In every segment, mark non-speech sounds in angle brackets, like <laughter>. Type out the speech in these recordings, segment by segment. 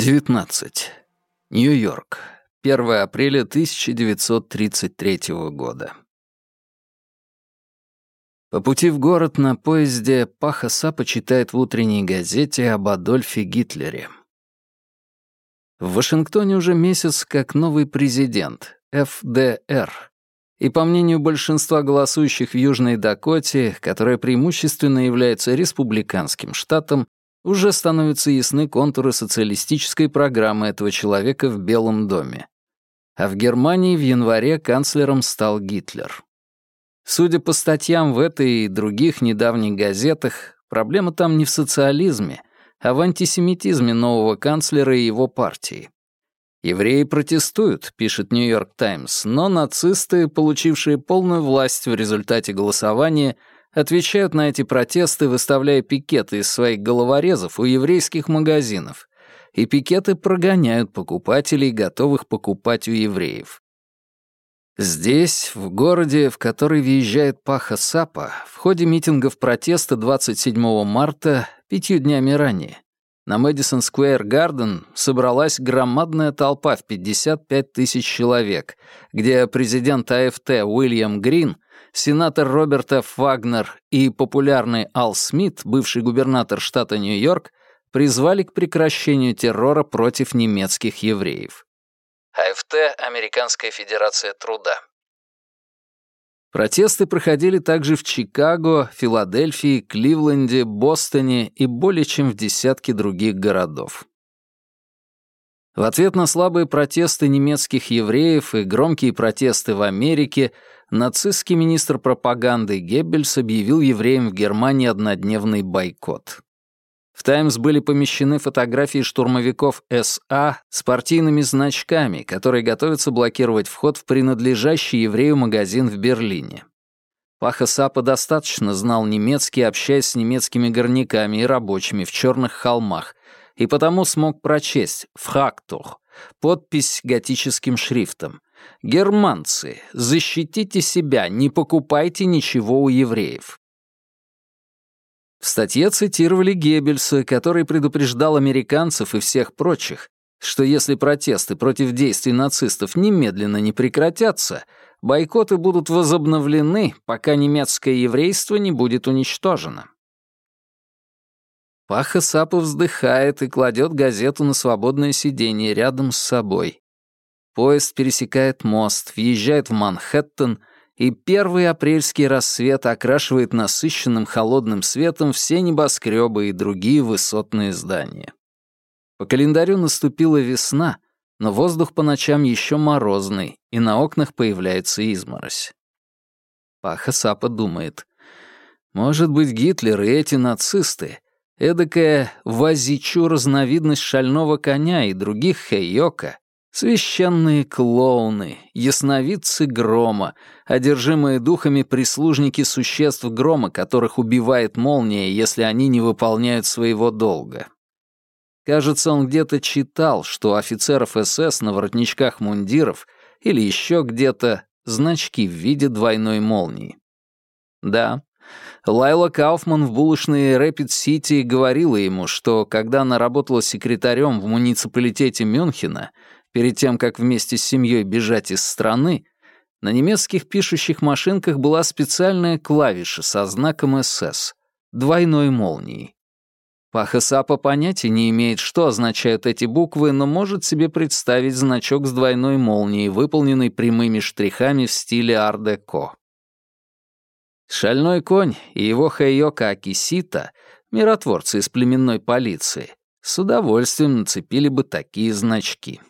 19. Нью-Йорк. 1 апреля 1933 года. По пути в город на поезде Паха Сапа читает в утренней газете об Адольфе Гитлере. В Вашингтоне уже месяц как новый президент, ФДР. И по мнению большинства голосующих в Южной Дакоте, которая преимущественно является республиканским штатом, уже становятся ясны контуры социалистической программы этого человека в Белом доме. А в Германии в январе канцлером стал Гитлер. Судя по статьям в этой и других недавних газетах, проблема там не в социализме, а в антисемитизме нового канцлера и его партии. «Евреи протестуют», — пишет «Нью-Йорк Таймс», но нацисты, получившие полную власть в результате голосования, отвечают на эти протесты, выставляя пикеты из своих головорезов у еврейских магазинов, и пикеты прогоняют покупателей, готовых покупать у евреев. Здесь, в городе, в который въезжает Паха Сапа, в ходе митингов протеста 27 марта, пятью днями ранее, на Мэдисон Сквер Гарден собралась громадная толпа в 55 тысяч человек, где президент АФТ Уильям Грин, сенатор Роберт Ф. Вагнер и популярный Ал Смит, бывший губернатор штата Нью-Йорк, призвали к прекращению террора против немецких евреев. АФТ — Американская Федерация Труда. Протесты проходили также в Чикаго, Филадельфии, Кливленде, Бостоне и более чем в десятке других городов. В ответ на слабые протесты немецких евреев и громкие протесты в Америке нацистский министр пропаганды Геббельс объявил евреям в Германии однодневный бойкот. В «Таймс» были помещены фотографии штурмовиков СА с партийными значками, которые готовятся блокировать вход в принадлежащий еврею магазин в Берлине. Паха Сапа достаточно знал немецкий, общаясь с немецкими горняками и рабочими в черных холмах, и потому смог прочесть «Фрактух» — подпись готическим шрифтом. «Германцы, защитите себя, не покупайте ничего у евреев». В статье цитировали Геббельса, который предупреждал американцев и всех прочих, что если протесты против действий нацистов немедленно не прекратятся, бойкоты будут возобновлены, пока немецкое еврейство не будет уничтожено. Паха Сапа вздыхает и кладет газету на свободное сиденье рядом с собой. Поезд пересекает мост, въезжает в Манхэттен — и первый апрельский рассвет окрашивает насыщенным холодным светом все небоскребы и другие высотные здания. По календарю наступила весна, но воздух по ночам еще морозный, и на окнах появляется изморозь. Паха Сапа думает, может быть, Гитлер и эти нацисты — эдакая возичу разновидность шального коня и других хейока, Священные клоуны, ясновидцы грома, одержимые духами прислужники существ грома, которых убивает молния, если они не выполняют своего долга. Кажется, он где-то читал, что офицеров СС на воротничках мундиров или еще где-то значки в виде двойной молнии. Да, Лайла Кауфман в булочной Рэпид-Сити говорила ему, что когда она работала секретарем в муниципалитете Мюнхена — перед тем, как вместе с семьей бежать из страны, на немецких пишущих машинках была специальная клавиша со знаком СС — двойной молнией. Паха Сапа понятия не имеет, что означают эти буквы, но может себе представить значок с двойной молнией, выполненный прямыми штрихами в стиле ар-деко. Шальной конь и его Хайока Акисита, миротворцы из племенной полиции, с удовольствием нацепили бы такие значки.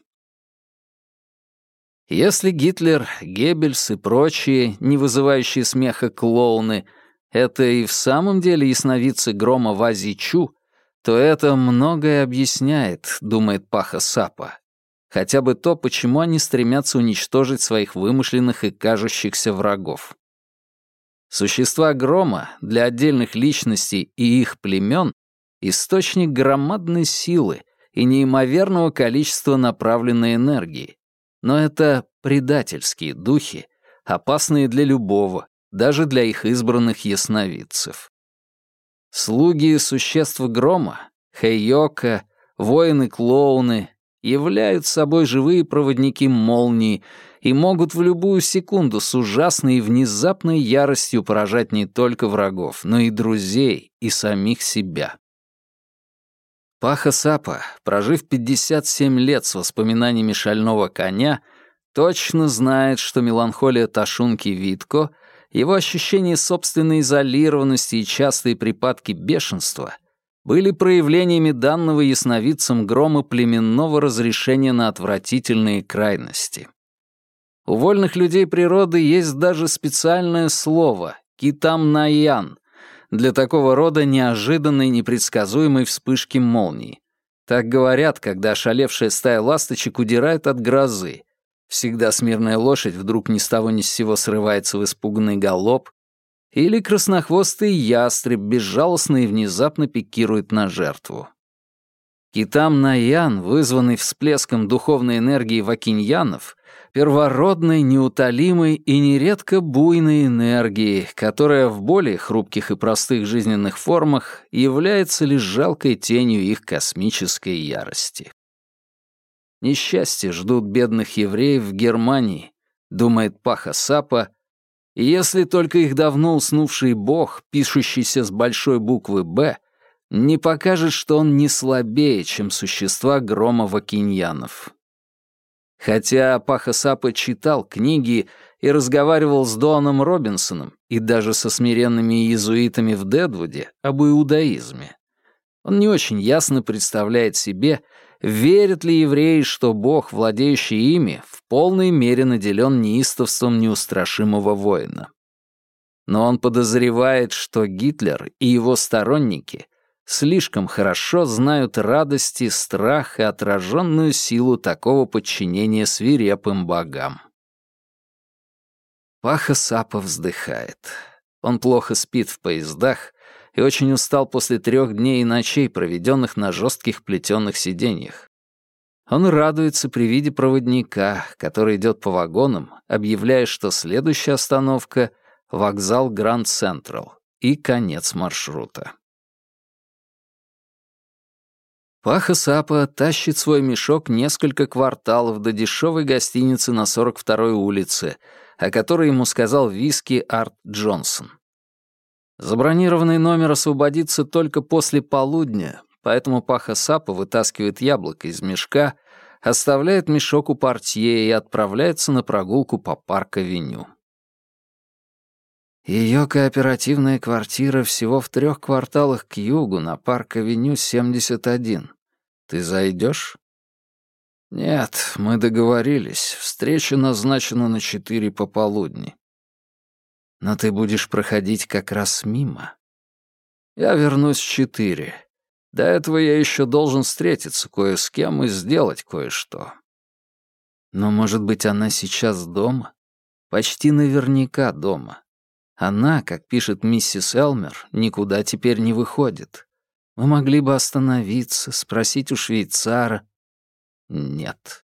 Если Гитлер, Геббельс и прочие, не вызывающие смеха клоуны, это и в самом деле ясновидцы грома Вазичу, то это многое объясняет, думает Паха Сапа. Хотя бы то, почему они стремятся уничтожить своих вымышленных и кажущихся врагов. Существа грома для отдельных личностей и их племен — источник громадной силы и неимоверного количества направленной энергии, но это предательские духи, опасные для любого, даже для их избранных ясновидцев. Слуги существ грома, Хейока, воины-клоуны, являют собой живые проводники молнии и могут в любую секунду с ужасной и внезапной яростью поражать не только врагов, но и друзей и самих себя. Паха Сапа, прожив 57 лет с воспоминаниями шального коня, точно знает, что меланхолия Ташунки Витко, его ощущение собственной изолированности и частые припадки бешенства — были проявлениями данного ясновидцем грома племенного разрешения на отвратительные крайности. У вольных людей природы есть даже специальное слово «китам-наян» для такого рода неожиданной непредсказуемой вспышки молнии. Так говорят, когда ошалевшая стая ласточек удирает от грозы. Всегда смирная лошадь вдруг ни с того ни с сего срывается в испуганный галоп, или краснохвостый ястреб безжалостно и внезапно пикирует на жертву. Китам Наян, вызванный всплеском духовной энергии вакиньянов, первородной, неутолимой и нередко буйной энергии, которая в более хрупких и простых жизненных формах является лишь жалкой тенью их космической ярости. Несчастье ждут бедных евреев в Германии, думает Паха Сапа, и если только их давно уснувший бог, пишущийся с большой буквы «Б», не покажет, что он не слабее, чем существа грома вакиньянов. Хотя Паха Сапа читал книги и разговаривал с Доном Робинсоном и даже со смиренными иезуитами в Дедвуде об иудаизме, он не очень ясно представляет себе, верят ли евреи, что Бог, владеющий ими, в полной мере наделен неистовством неустрашимого воина. Но он подозревает, что Гитлер и его сторонники слишком хорошо знают радости, страх и отраженную силу такого подчинения свирепым богам. Паха Сапа вздыхает. Он плохо спит в поездах, и очень устал после трех дней и ночей, проведенных на жестких плетеных сиденьях. Он радуется при виде проводника, который идет по вагонам, объявляя, что следующая остановка — вокзал Гранд Централ и конец маршрута. Паха Сапа тащит свой мешок несколько кварталов до дешевой гостиницы на 42-й улице, о которой ему сказал виски Арт Джонсон. Забронированный номер освободится только после полудня, поэтому Паха Сапа вытаскивает яблоко из мешка, оставляет мешок у портье и отправляется на прогулку по парк-авеню. Ее кооперативная квартира всего в трех кварталах к югу на парк-авеню 71. Ты зайдешь? Нет, мы договорились. Встреча назначена на четыре пополудни. Но ты будешь проходить как раз мимо. Я вернусь в четыре. До этого я еще должен встретиться кое с кем и сделать кое-что. Но, может быть, она сейчас дома? Почти наверняка дома. Она, как пишет миссис Элмер, никуда теперь не выходит. Мы могли бы остановиться, спросить у швейцара. Нет.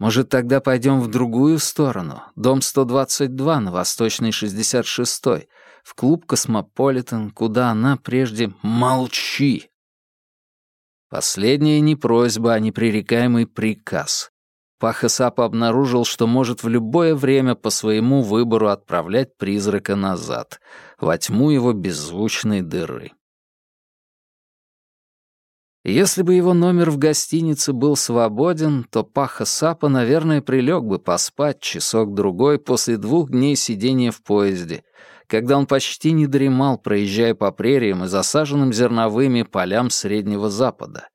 Может, тогда пойдем в другую сторону, дом 122 на Восточной 66-й, в клуб «Космополитен», куда она прежде «Молчи!». Последняя не просьба, а непререкаемый приказ. Паха Сапа обнаружил, что может в любое время по своему выбору отправлять призрака назад, во тьму его беззвучной дыры. Если бы его номер в гостинице был свободен, то Паха Сапа, наверное, прилег бы поспать часок-другой после двух дней сидения в поезде, когда он почти не дремал, проезжая по прериям и засаженным зерновыми полям Среднего Запада.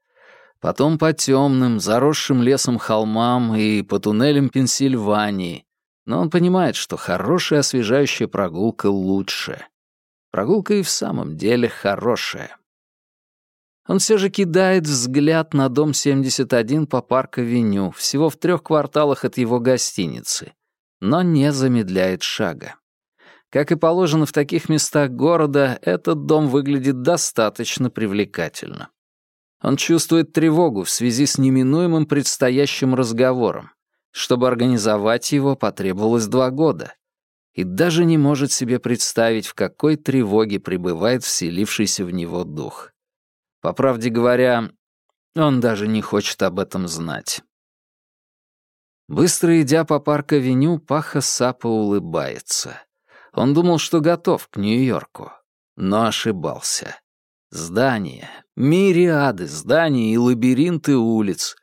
Потом по темным, заросшим лесом холмам и по туннелям Пенсильвании. Но он понимает, что хорошая освежающая прогулка лучше. Прогулка и в самом деле хорошая. Он все же кидает взгляд на дом 71 по парк-авеню, всего в трех кварталах от его гостиницы, но не замедляет шага. Как и положено в таких местах города, этот дом выглядит достаточно привлекательно. Он чувствует тревогу в связи с неминуемым предстоящим разговором. Чтобы организовать его, потребовалось два года. И даже не может себе представить, в какой тревоге пребывает вселившийся в него дух. По правде говоря, Он даже не хочет об этом знать. Быстро идя по парк-авеню, Паха Сапа улыбается. Он думал, что готов к Нью-Йорку, но ошибался. Здания, мириады зданий и лабиринты улиц,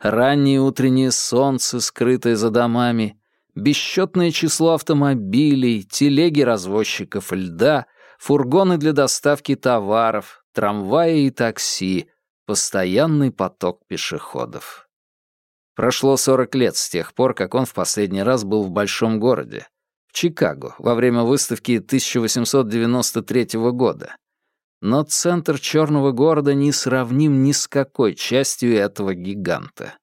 раннее утреннее солнце, скрытое за домами, бесчетное число автомобилей, телеги развозчиков льда, фургоны для доставки товаров, трамваи и такси, постоянный поток пешеходов. Прошло 40 лет с тех пор, как он в последний раз был в большом городе, в Чикаго, во время выставки 1893 года, но центр черного города не сравним ни с какой частью этого гиганта.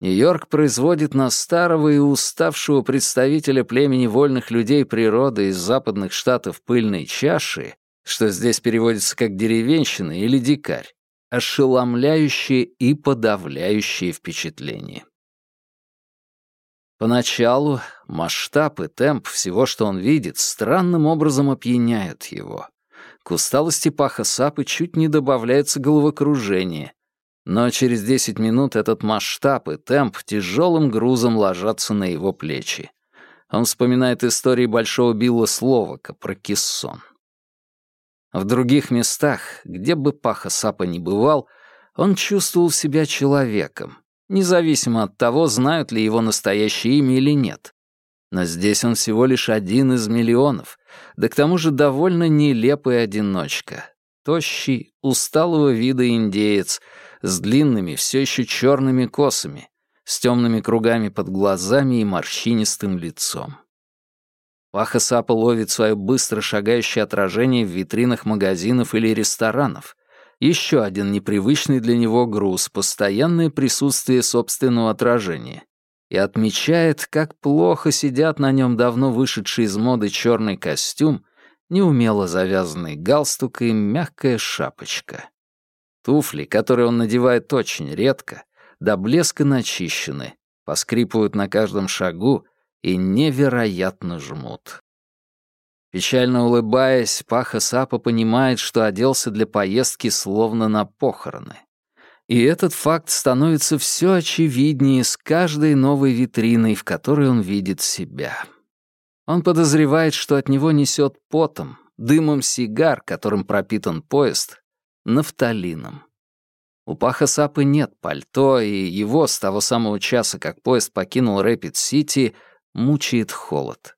Нью-Йорк производит на старого и уставшего представителя племени вольных людей природы из западных штатов пыльной чаши, что здесь переводится как деревенщина или дикарь, ошеломляющее и подавляющее впечатление. Поначалу масштаб и темп всего, что он видит, странным образом опьяняют его. К усталости паха сапы чуть не добавляется головокружение. Но через 10 минут этот масштаб и темп тяжелым грузом ложатся на его плечи. Он вспоминает истории Большого Билла Словака про кессон. В других местах, где бы Паха Сапа ни бывал, он чувствовал себя человеком, независимо от того, знают ли его настоящее имя или нет. Но здесь он всего лишь один из миллионов, да к тому же довольно нелепый одиночка. Тощий, усталого вида индеец, с длинными, все еще черными косами, с темными кругами под глазами и морщинистым лицом. Паха Сапа ловит свое быстро шагающее отражение в витринах магазинов или ресторанов. Еще один непривычный для него груз — постоянное присутствие собственного отражения и отмечает, как плохо сидят на нем давно вышедший из моды черный костюм, неумело завязанный галстук и мягкая шапочка. Туфли, которые он надевает очень редко, до блеска начищены, поскрипывают на каждом шагу и невероятно жмут. Печально улыбаясь, Паха Сапа понимает, что оделся для поездки словно на похороны. И этот факт становится все очевиднее с каждой новой витриной, в которой он видит себя. Он подозревает, что от него несет потом, дымом сигар, которым пропитан поезд, нафталином. У Паха Сапы нет пальто, и его с того самого часа, как поезд покинул Рэпид-Сити, мучает холод.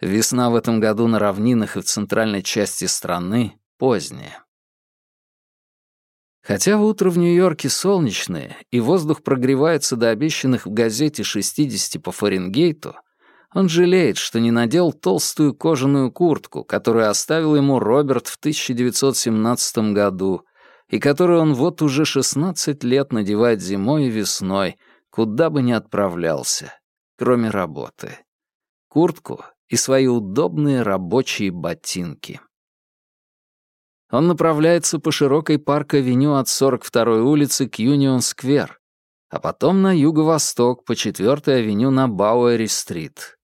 Весна в этом году на равнинах и в центральной части страны поздняя. Хотя утро в Нью-Йорке солнечное, и воздух прогревается до обещанных в газете 60 по Фаренгейту, он жалеет, что не надел толстую кожаную куртку, которую оставил ему Роберт в 1917 году, и которую он вот уже 16 лет надевает зимой и весной, куда бы ни отправлялся, кроме работы. Куртку и свои удобные рабочие ботинки. Он направляется по широкой парк-авеню от 42-й улицы к Юнион-сквер, а потом на юго-восток по 4-й авеню на Бауэри-стрит.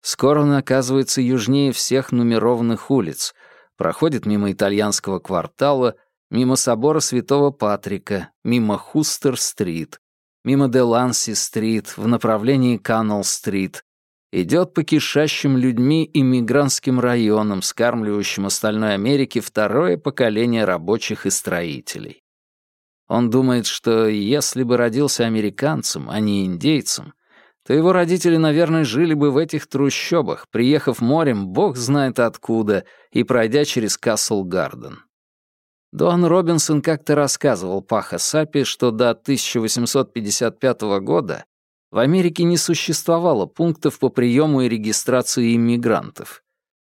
Скоро он оказывается южнее всех нумерованных улиц, проходит мимо итальянского квартала, мимо собора Святого Патрика, мимо Хустер-стрит, мимо Деланси-стрит в направлении Каннелл-стрит, идет по кишащим людьми иммигрантским районам, скармливающим остальной Америке второе поколение рабочих и строителей. Он думает, что если бы родился американцем, а не индейцем, то его родители, наверное, жили бы в этих трущобах, приехав морем бог знает откуда и пройдя через Касл-Гарден. Дон Робинсон как-то рассказывал Паха Сапи, что до 1855 года в Америке не существовало пунктов по приему и регистрации иммигрантов.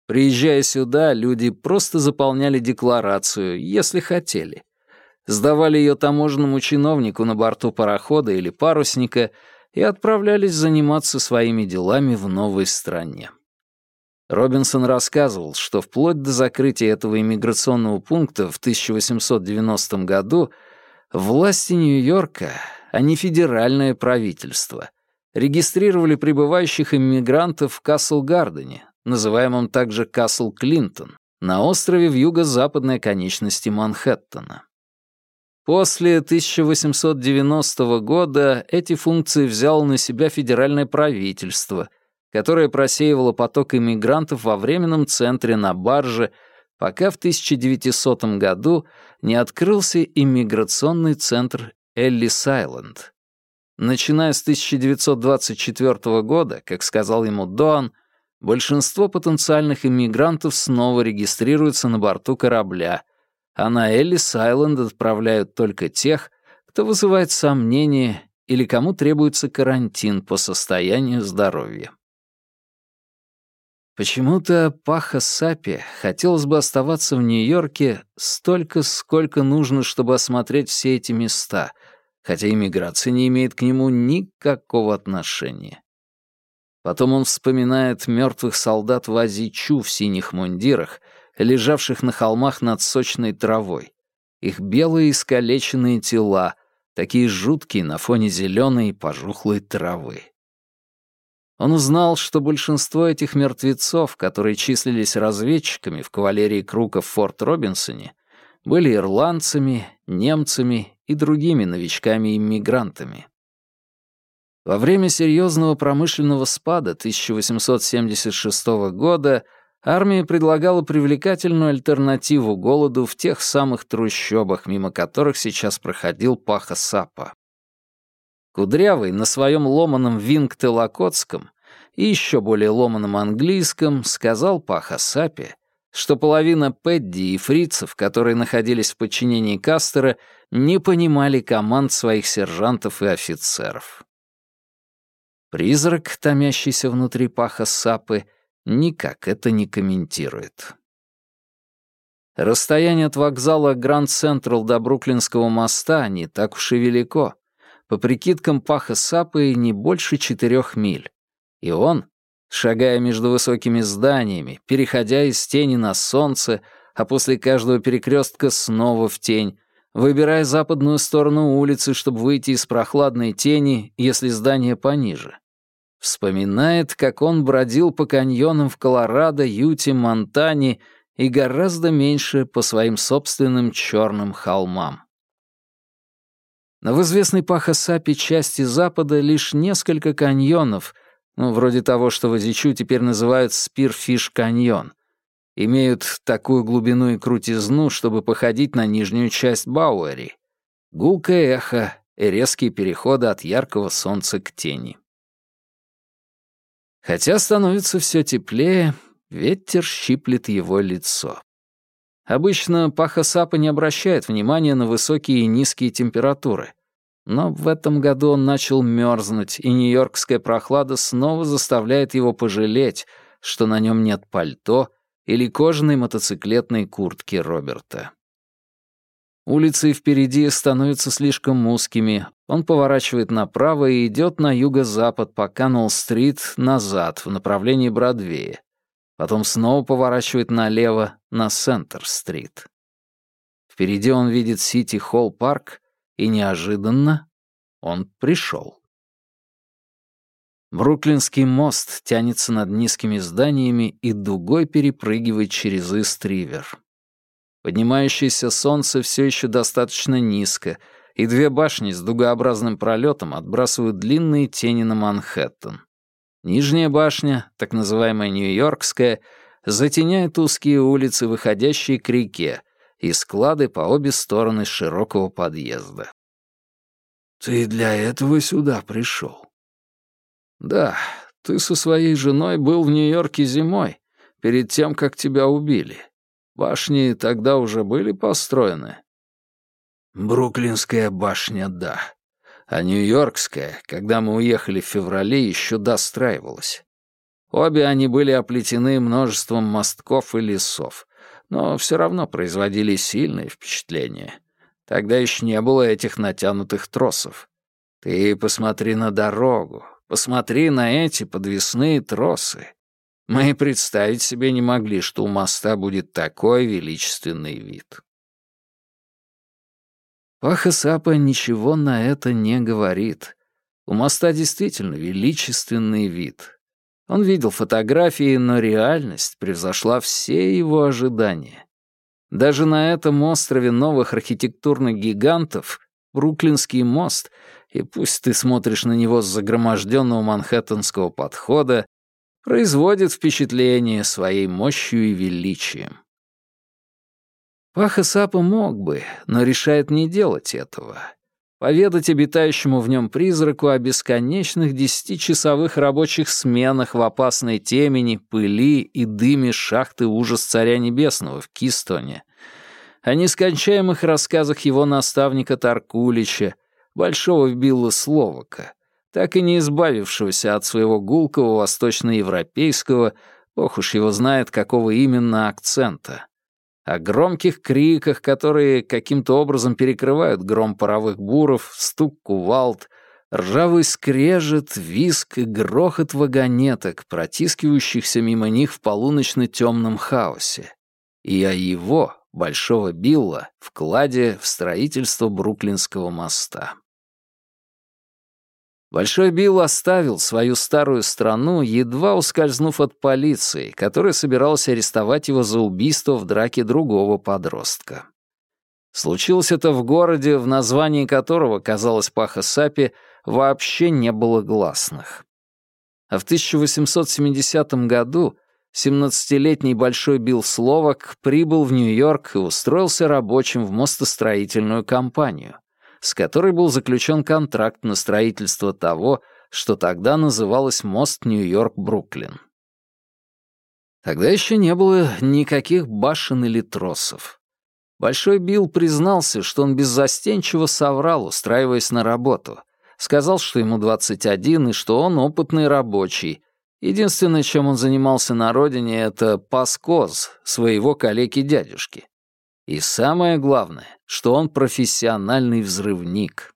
Приезжая сюда, люди просто заполняли декларацию, если хотели. Сдавали ее таможенному чиновнику на борту парохода или парусника и отправлялись заниматься своими делами в новой стране. Робинсон рассказывал, что вплоть до закрытия этого иммиграционного пункта в 1890 году власти Нью-Йорка а не федеральное правительство, регистрировали прибывающих иммигрантов в Касл-Гардене, называемом также Касл-Клинтон, на острове в юго-западной конечности Манхэттена. После 1890 года эти функции взяло на себя федеральное правительство, которое просеивало поток иммигрантов во временном центре на барже, пока в 1900 году не открылся иммиграционный центр Эллис-Айленд. Начиная с 1924 года, как сказал ему Доан, большинство потенциальных иммигрантов снова регистрируются на борту корабля, а на Эллис-Айленд отправляют только тех, кто вызывает сомнения или кому требуется карантин по состоянию здоровья. Почему-то Паха Сапи хотелось бы оставаться в Нью-Йорке столько, сколько нужно, чтобы осмотреть все эти места, хотя иммиграция не имеет к нему никакого отношения. Потом он вспоминает мертвых солдат в Азичу в синих мундирах, лежавших на холмах над сочной травой. Их белые искалеченные тела, такие жуткие на фоне зеленой пожухлой травы. Он узнал, что большинство этих мертвецов, которые числились разведчиками в кавалерии Крука в Форт Робинсоне, были ирландцами, немцами и другими новичками-иммигрантами. Во время серьезного промышленного спада 1876 года армия предлагала привлекательную альтернативу голоду в тех самых трущобах, мимо которых сейчас проходил Паха Сапа. Кудрявый на своем ломаном вингте-локотском и еще более ломаном английском сказал Паха Сапе, что половина Пэдди и фрицев, которые находились в подчинении Кастера, не понимали команд своих сержантов и офицеров. Призрак, томящийся внутри Паха Сапы, никак это не комментирует. Расстояние от вокзала Гранд Централ до Бруклинского моста не так уж и велико. По прикидкам Паха Сапы не больше четырех миль. И он, шагая между высокими зданиями, переходя из тени на солнце, а после каждого перекрестка снова в тень, выбирая западную сторону улицы, чтобы выйти из прохладной тени, если здание пониже. Вспоминает, как он бродил по каньонам в Колорадо, Юте, Монтане и гораздо меньше по своим собственным черным холмам. Но в известной Пахасапе части Запада лишь несколько каньонов, ну, вроде того, что в Азичу теперь называют Спирфиш каньон, имеют такую глубину и крутизну, чтобы походить на нижнюю часть Бауэри. Гулкое эхо и резкие переходы от яркого солнца к тени. Хотя становится все теплее, ветер щиплет его лицо. Обычно Паха Сапа не обращает внимания на высокие и низкие температуры. Но в этом году он начал мерзнуть, и нью-йоркская прохлада снова заставляет его пожалеть, что на нем нет пальто или кожаной мотоциклетной куртки Роберта. Улицы впереди становятся слишком узкими. Он поворачивает направо и идет на юго-запад по Каннелл-стрит назад в направлении Бродвея. Потом снова поворачивает налево на Центр-стрит. Впереди он видит Сити-Холл-парк, и неожиданно он пришел. Бруклинский мост тянется над низкими зданиями и дугой перепрыгивает через Ист-Ривер. Поднимающееся солнце все еще достаточно низко, и две башни с дугообразным пролетом отбрасывают длинные тени на Манхэттен. Нижняя башня, так называемая Нью-Йоркская, затеняет узкие улицы, выходящие к реке, и склады по обе стороны широкого подъезда. «Ты для этого сюда пришел?» «Да, ты со своей женой был в Нью-Йорке зимой, перед тем, как тебя убили. Башни тогда уже были построены?» «Бруклинская башня, да а Нью-Йоркская, когда мы уехали в феврале, еще достраивалась. Обе они были оплетены множеством мостков и лесов, но все равно производили сильное впечатление. Тогда еще не было этих натянутых тросов. Ты посмотри на дорогу, посмотри на эти подвесные тросы. Мы представить себе не могли, что у моста будет такой величественный вид. Паха Сапа ничего на это не говорит. У моста действительно величественный вид. Он видел фотографии, но реальность превзошла все его ожидания. Даже на этом острове новых архитектурных гигантов Бруклинский мост, и пусть ты смотришь на него с загроможденного манхэттенского подхода, производит впечатление своей мощью и величием. Паха Сапа мог бы, но решает не делать этого. Поведать обитающему в нем призраку о бесконечных десятичасовых рабочих сменах в опасной темени, пыли и дыме шахты ужас Царя Небесного в Кистоне, о нескончаемых рассказах его наставника Таркулича, большого Билла Словака, так и не избавившегося от своего гулкого восточноевропейского, ох уж его знает, какого именно акцента, о громких криках, которые каким-то образом перекрывают гром паровых буров, стук кувалд, ржавый скрежет, виск и грохот вагонеток, протискивающихся мимо них в полуночно-темном хаосе. И о его, Большого Билла, вкладе в строительство Бруклинского моста. Большой Билл оставил свою старую страну, едва ускользнув от полиции, которая собиралась арестовать его за убийство в драке другого подростка. Случилось это в городе, в названии которого, казалось, Паха Сапи, вообще не было гласных. А в 1870 году 17-летний Большой Билл Словак прибыл в Нью-Йорк и устроился рабочим в мостостроительную компанию с которой был заключен контракт на строительство того, что тогда называлось мост Нью-Йорк-Бруклин. Тогда еще не было никаких башен или тросов. Большой Билл признался, что он беззастенчиво соврал, устраиваясь на работу. Сказал, что ему 21 и что он опытный рабочий. Единственное, чем он занимался на родине, это паскоз своего коллеги-дядюшки. И самое главное, что он профессиональный взрывник.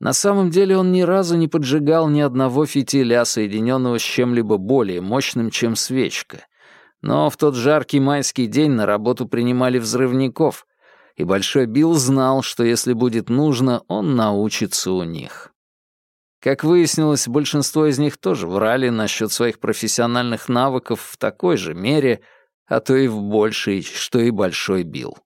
На самом деле он ни разу не поджигал ни одного фитиля, соединенного с чем-либо более мощным, чем свечка. Но в тот жаркий майский день на работу принимали взрывников, и Большой Билл знал, что если будет нужно, он научится у них. Как выяснилось, большинство из них тоже врали насчет своих профессиональных навыков в такой же мере, а то и в большей, что и Большой Билл.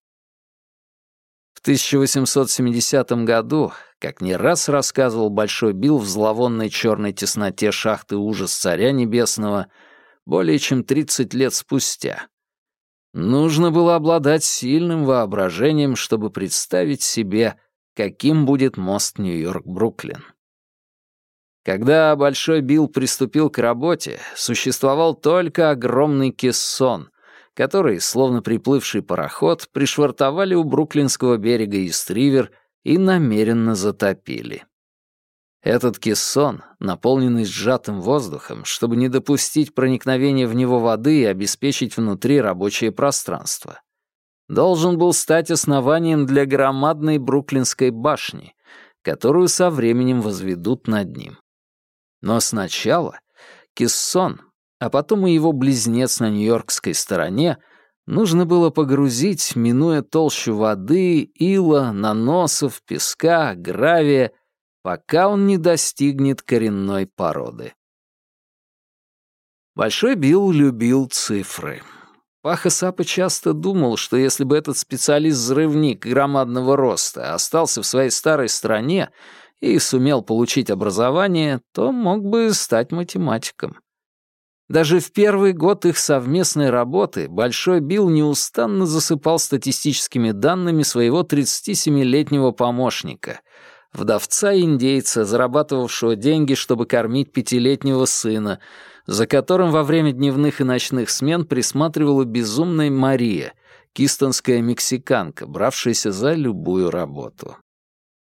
В 1870 году, как не раз рассказывал Большой Билл в зловонной черной тесноте шахты ужас Царя Небесного, более чем 30 лет спустя, нужно было обладать сильным воображением, чтобы представить себе, каким будет мост Нью-Йорк-Бруклин. Когда Большой Билл приступил к работе, существовал только огромный кессон, который, словно приплывший пароход, пришвартовали у Бруклинского берега Истривер и намеренно затопили. Этот кессон, наполненный сжатым воздухом, чтобы не допустить проникновения в него воды и обеспечить внутри рабочее пространство, должен был стать основанием для громадной Бруклинской башни, которую со временем возведут над ним. Но сначала кессон а потом и его близнец на нью-йоркской стороне, нужно было погрузить, минуя толщу воды, ила, наносов, песка, гравия, пока он не достигнет коренной породы. Большой Билл любил цифры. Паха Сапа часто думал, что если бы этот специалист-взрывник громадного роста остался в своей старой стране и сумел получить образование, то мог бы стать математиком. Даже в первый год их совместной работы Большой Билл неустанно засыпал статистическими данными своего 37-летнего помощника, вдовца-индейца, зарабатывавшего деньги, чтобы кормить пятилетнего сына, за которым во время дневных и ночных смен присматривала безумная Мария, кистонская мексиканка, бравшаяся за любую работу.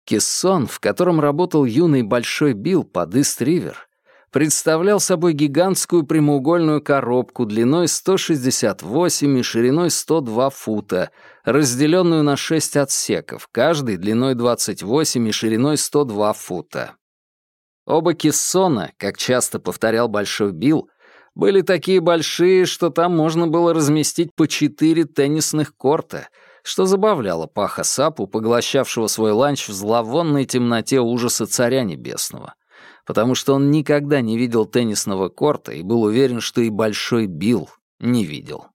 Кессон, в котором работал юный Большой Билл под Ист-Ривер, представлял собой гигантскую прямоугольную коробку длиной 168 и шириной 102 фута, разделенную на шесть отсеков, каждый длиной 28 и шириной 102 фута. Оба кессона, как часто повторял Большой Билл, были такие большие, что там можно было разместить по четыре теннисных корта, что забавляло Паха Сапу, поглощавшего свой ланч в зловонной темноте ужаса Царя Небесного — потому что он никогда не видел теннисного корта и был уверен, что и Большой Билл не видел.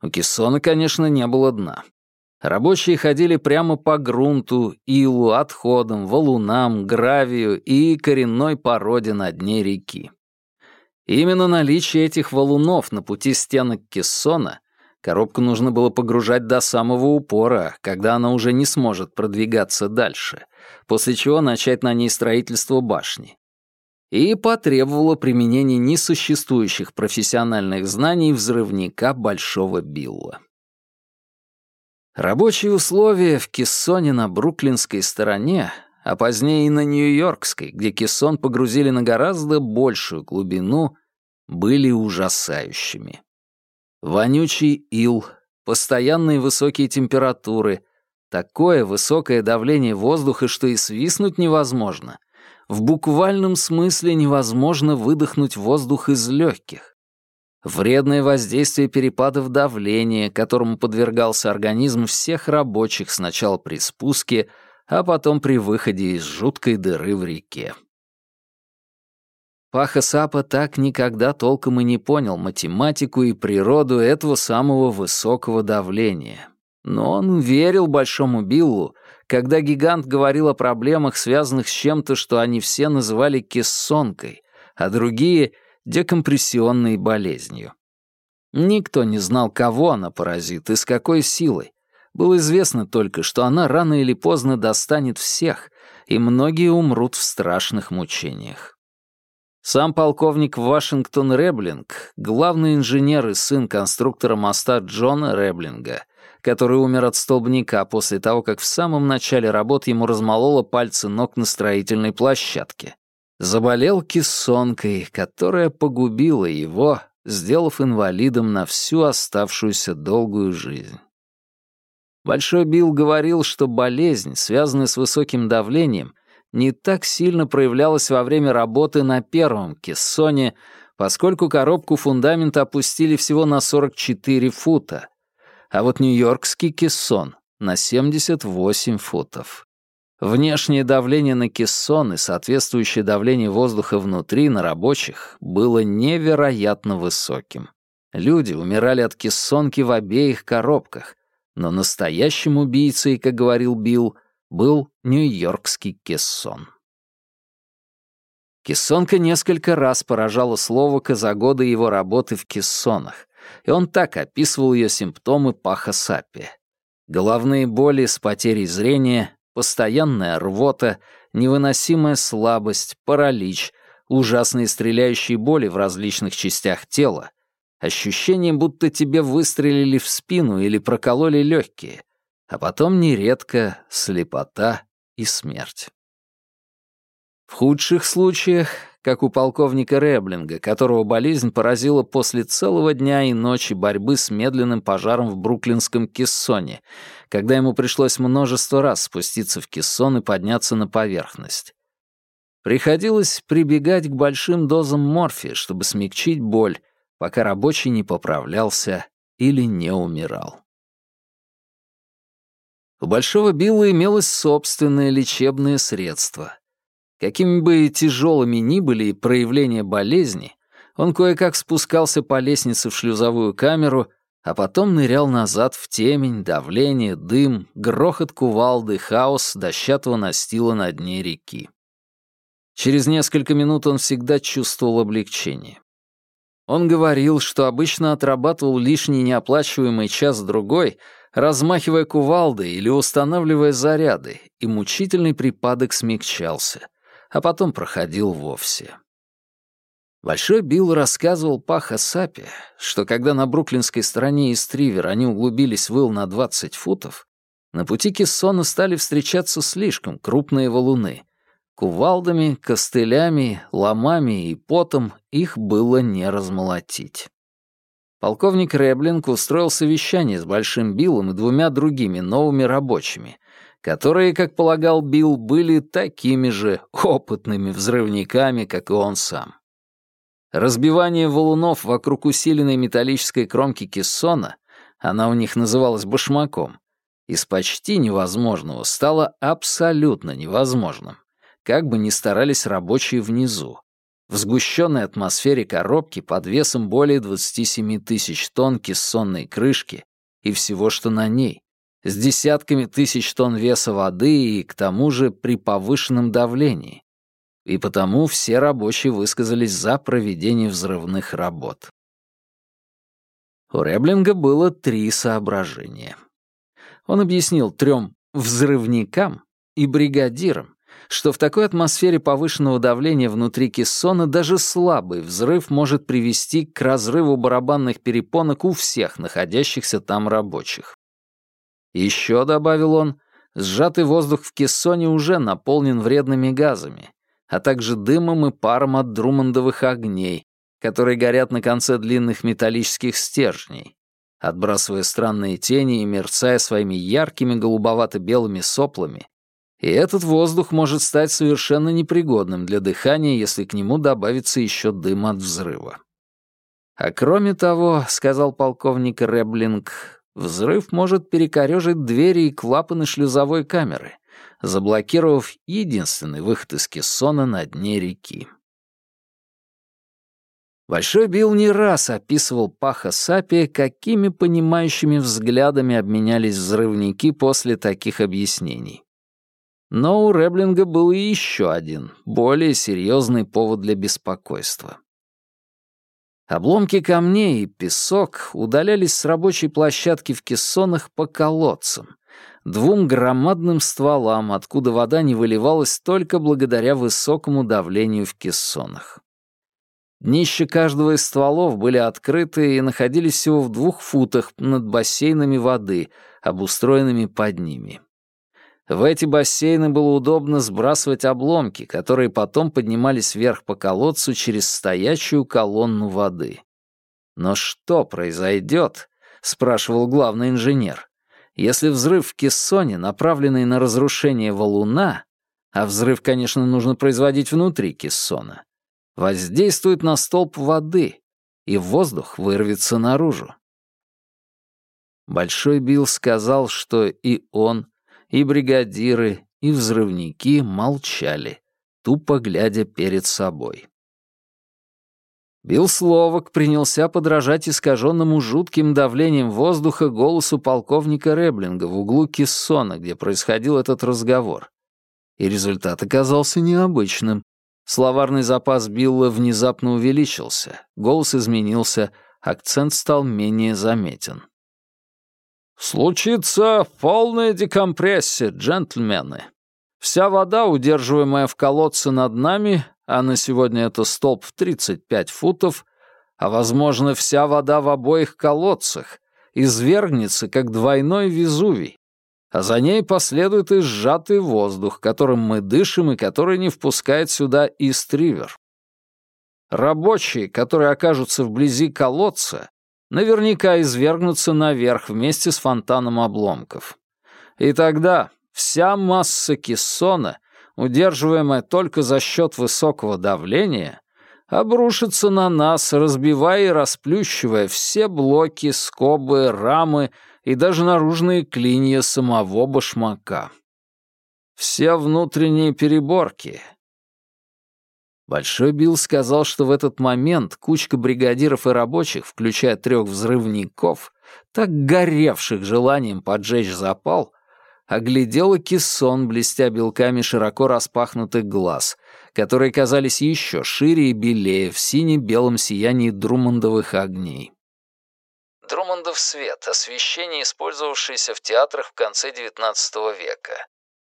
У кессона, конечно, не было дна. Рабочие ходили прямо по грунту, илу, отходам, валунам, гравию и коренной породе на дне реки. Именно наличие этих валунов на пути стенок кессона коробку нужно было погружать до самого упора, когда она уже не сможет продвигаться дальше, после чего начать на ней строительство башни. И потребовало применения несуществующих профессиональных знаний взрывника Большого Билла. Рабочие условия в Кессоне на бруклинской стороне, а позднее и на нью-йоркской, где Кессон погрузили на гораздо большую глубину, были ужасающими. Вонючий ил, постоянные высокие температуры, такое высокое давление воздуха, что и свистнуть невозможно. В буквальном смысле невозможно выдохнуть воздух из легких вредное воздействие перепадов давления, которому подвергался организм всех рабочих сначала при спуске, а потом при выходе из жуткой дыры в реке. Паха Сапа так никогда толком и не понял математику и природу этого самого высокого давления. Но он верил Большому Биллу, когда гигант говорил о проблемах, связанных с чем-то, что они все называли кессонкой, а другие — декомпрессионной болезнью. Никто не знал, кого она поразит и с какой силой. Было известно только, что она рано или поздно достанет всех, и многие умрут в страшных мучениях. Сам полковник Вашингтон Реблинг, главный инженер и сын конструктора моста Джона Реблинга, который умер от столбняка после того, как в самом начале работ ему размололо пальцы ног на строительной площадке, Заболел кессонкой, которая погубила его, сделав инвалидом на всю оставшуюся долгую жизнь. Большой Билл говорил, что болезнь, связанная с высоким давлением, не так сильно проявлялась во время работы на первом кессоне, поскольку коробку фундамента опустили всего на 44 фута, а вот нью-йоркский кессон — на 78 футов. Внешнее давление на кессон и соответствующее давление воздуха внутри на рабочих было невероятно высоким. Люди умирали от кессонки в обеих коробках, но настоящим убийцей, как говорил Билл, был нью-йоркский кессон. Кессонка несколько раз поражала Словака за годы его работы в кессонах, и он так описывал ее симптомы паха сапи. Головные боли с потерей зрения, постоянная рвота, невыносимая слабость, паралич, ужасные стреляющие боли в различных частях тела, ощущение, будто тебе выстрелили в спину или прокололи легкие, а потом нередко слепота и смерть. В худших случаях, как у полковника Реблинга, которого болезнь поразила после целого дня и ночи борьбы с медленным пожаром в бруклинском Кессоне, когда ему пришлось множество раз спуститься в Кессон и подняться на поверхность. Приходилось прибегать к большим дозам морфия, чтобы смягчить боль, пока рабочий не поправлялся или не умирал. У Большого Билла имелось собственное лечебное средство. Какими бы тяжелыми ни были проявления болезни, он кое-как спускался по лестнице в шлюзовую камеру, а потом нырял назад в темень, давление, дым, грохот кувалды, хаос дощатого настила на дне реки. Через несколько минут он всегда чувствовал облегчение. Он говорил, что обычно отрабатывал лишний неоплачиваемый час-другой, размахивая кувалдой или устанавливая заряды, и мучительный припадок смягчался — а потом проходил вовсе. Большой Билл рассказывал Паха Сапе, что когда на бруклинской стороне из Тривер они углубились в ил на 20 футов, на пути Кессона стали встречаться слишком крупные валуны. Кувалдами, костылями, ломами и потом их было не размолотить. Полковник Реблинг устроил совещание с Большим Биллом и двумя другими новыми рабочими, которые, как полагал Билл, были такими же опытными взрывниками, как и он сам. Разбивание валунов вокруг усиленной металлической кромки кессона, она у них называлась башмаком, из почти невозможного стало абсолютно невозможным, как бы ни старались рабочие внизу. в сгущенной атмосфере коробки под весом более 27 тысяч тонн кессонной крышки и всего, что на ней, с десятками тысяч тонн веса воды и, к тому же, при повышенном давлении. И потому все рабочие высказались за проведение взрывных работ. У Реблинга было три соображения. Он объяснил трем взрывникам и бригадирам, что в такой атмосфере повышенного давления внутри кессона даже слабый взрыв может привести к разрыву барабанных перепонок у всех находящихся там рабочих. Еще, добавил он, сжатый воздух в кессоне уже наполнен вредными газами, а также дымом и паром от друмандовых огней, которые горят на конце длинных металлических стержней, отбрасывая странные тени и мерцая своими яркими голубовато-белыми соплами и этот воздух может стать совершенно непригодным для дыхания, если к нему добавится еще дым от взрыва. А кроме того, сказал полковник Реблинг, взрыв может перекорежить двери и клапаны шлюзовой камеры, заблокировав единственный выход из кессона на дне реки. Большой Билл не раз описывал Паха Сапи, какими понимающими взглядами обменялись взрывники после таких объяснений. Но у Реблинга был и еще один, более серьезный повод для беспокойства. Обломки камней и песок удалялись с рабочей площадки в кессонах по колодцам, двум громадным стволам, откуда вода не выливалась только благодаря высокому давлению в кессонах. Днища каждого из стволов были открыты и находились всего в двух футах над бассейнами воды, обустроенными под ними. В эти бассейны было удобно сбрасывать обломки, которые потом поднимались вверх по колодцу через стоячую колонну воды. «Но что произойдет?» — спрашивал главный инженер. «Если взрыв в кессоне, направленный на разрушение валуна, а взрыв, конечно, нужно производить внутри кессона, воздействует на столб воды, и воздух вырвется наружу?» Большой Билл сказал, что и он, и бригадиры, и взрывники молчали, тупо глядя перед собой. Билл Словок принялся подражать искаженному жутким давлением воздуха голосу полковника Реблинга в углу кессона, где происходил этот разговор. И результат оказался необычным. Словарный запас Билла внезапно увеличился, голос изменился, акцент стал менее заметен. «Случится полная декомпрессия, джентльмены. Вся вода, удерживаемая в колодце над нами, а на сегодня это столб в 35 футов, а, возможно, вся вода в обоих колодцах, извергнется, как двойной Везувий, а за ней последует и сжатый воздух, которым мы дышим и который не впускает сюда истривер. Рабочие, которые окажутся вблизи колодца, наверняка извергнутся наверх вместе с фонтаном обломков. И тогда вся масса кессона, удерживаемая только за счет высокого давления, обрушится на нас, разбивая и расплющивая все блоки, скобы, рамы и даже наружные клинья самого башмака. Все внутренние переборки, Большой Билл сказал, что в этот момент кучка бригадиров и рабочих, включая трех взрывников, так горевших желанием поджечь запал, оглядела кессон, блестя белками широко распахнутых глаз, которые казались еще шире и белее в сине-белом сиянии друмандовых огней. Друмандов свет — освещение, использовавшееся в театрах в конце XIX века.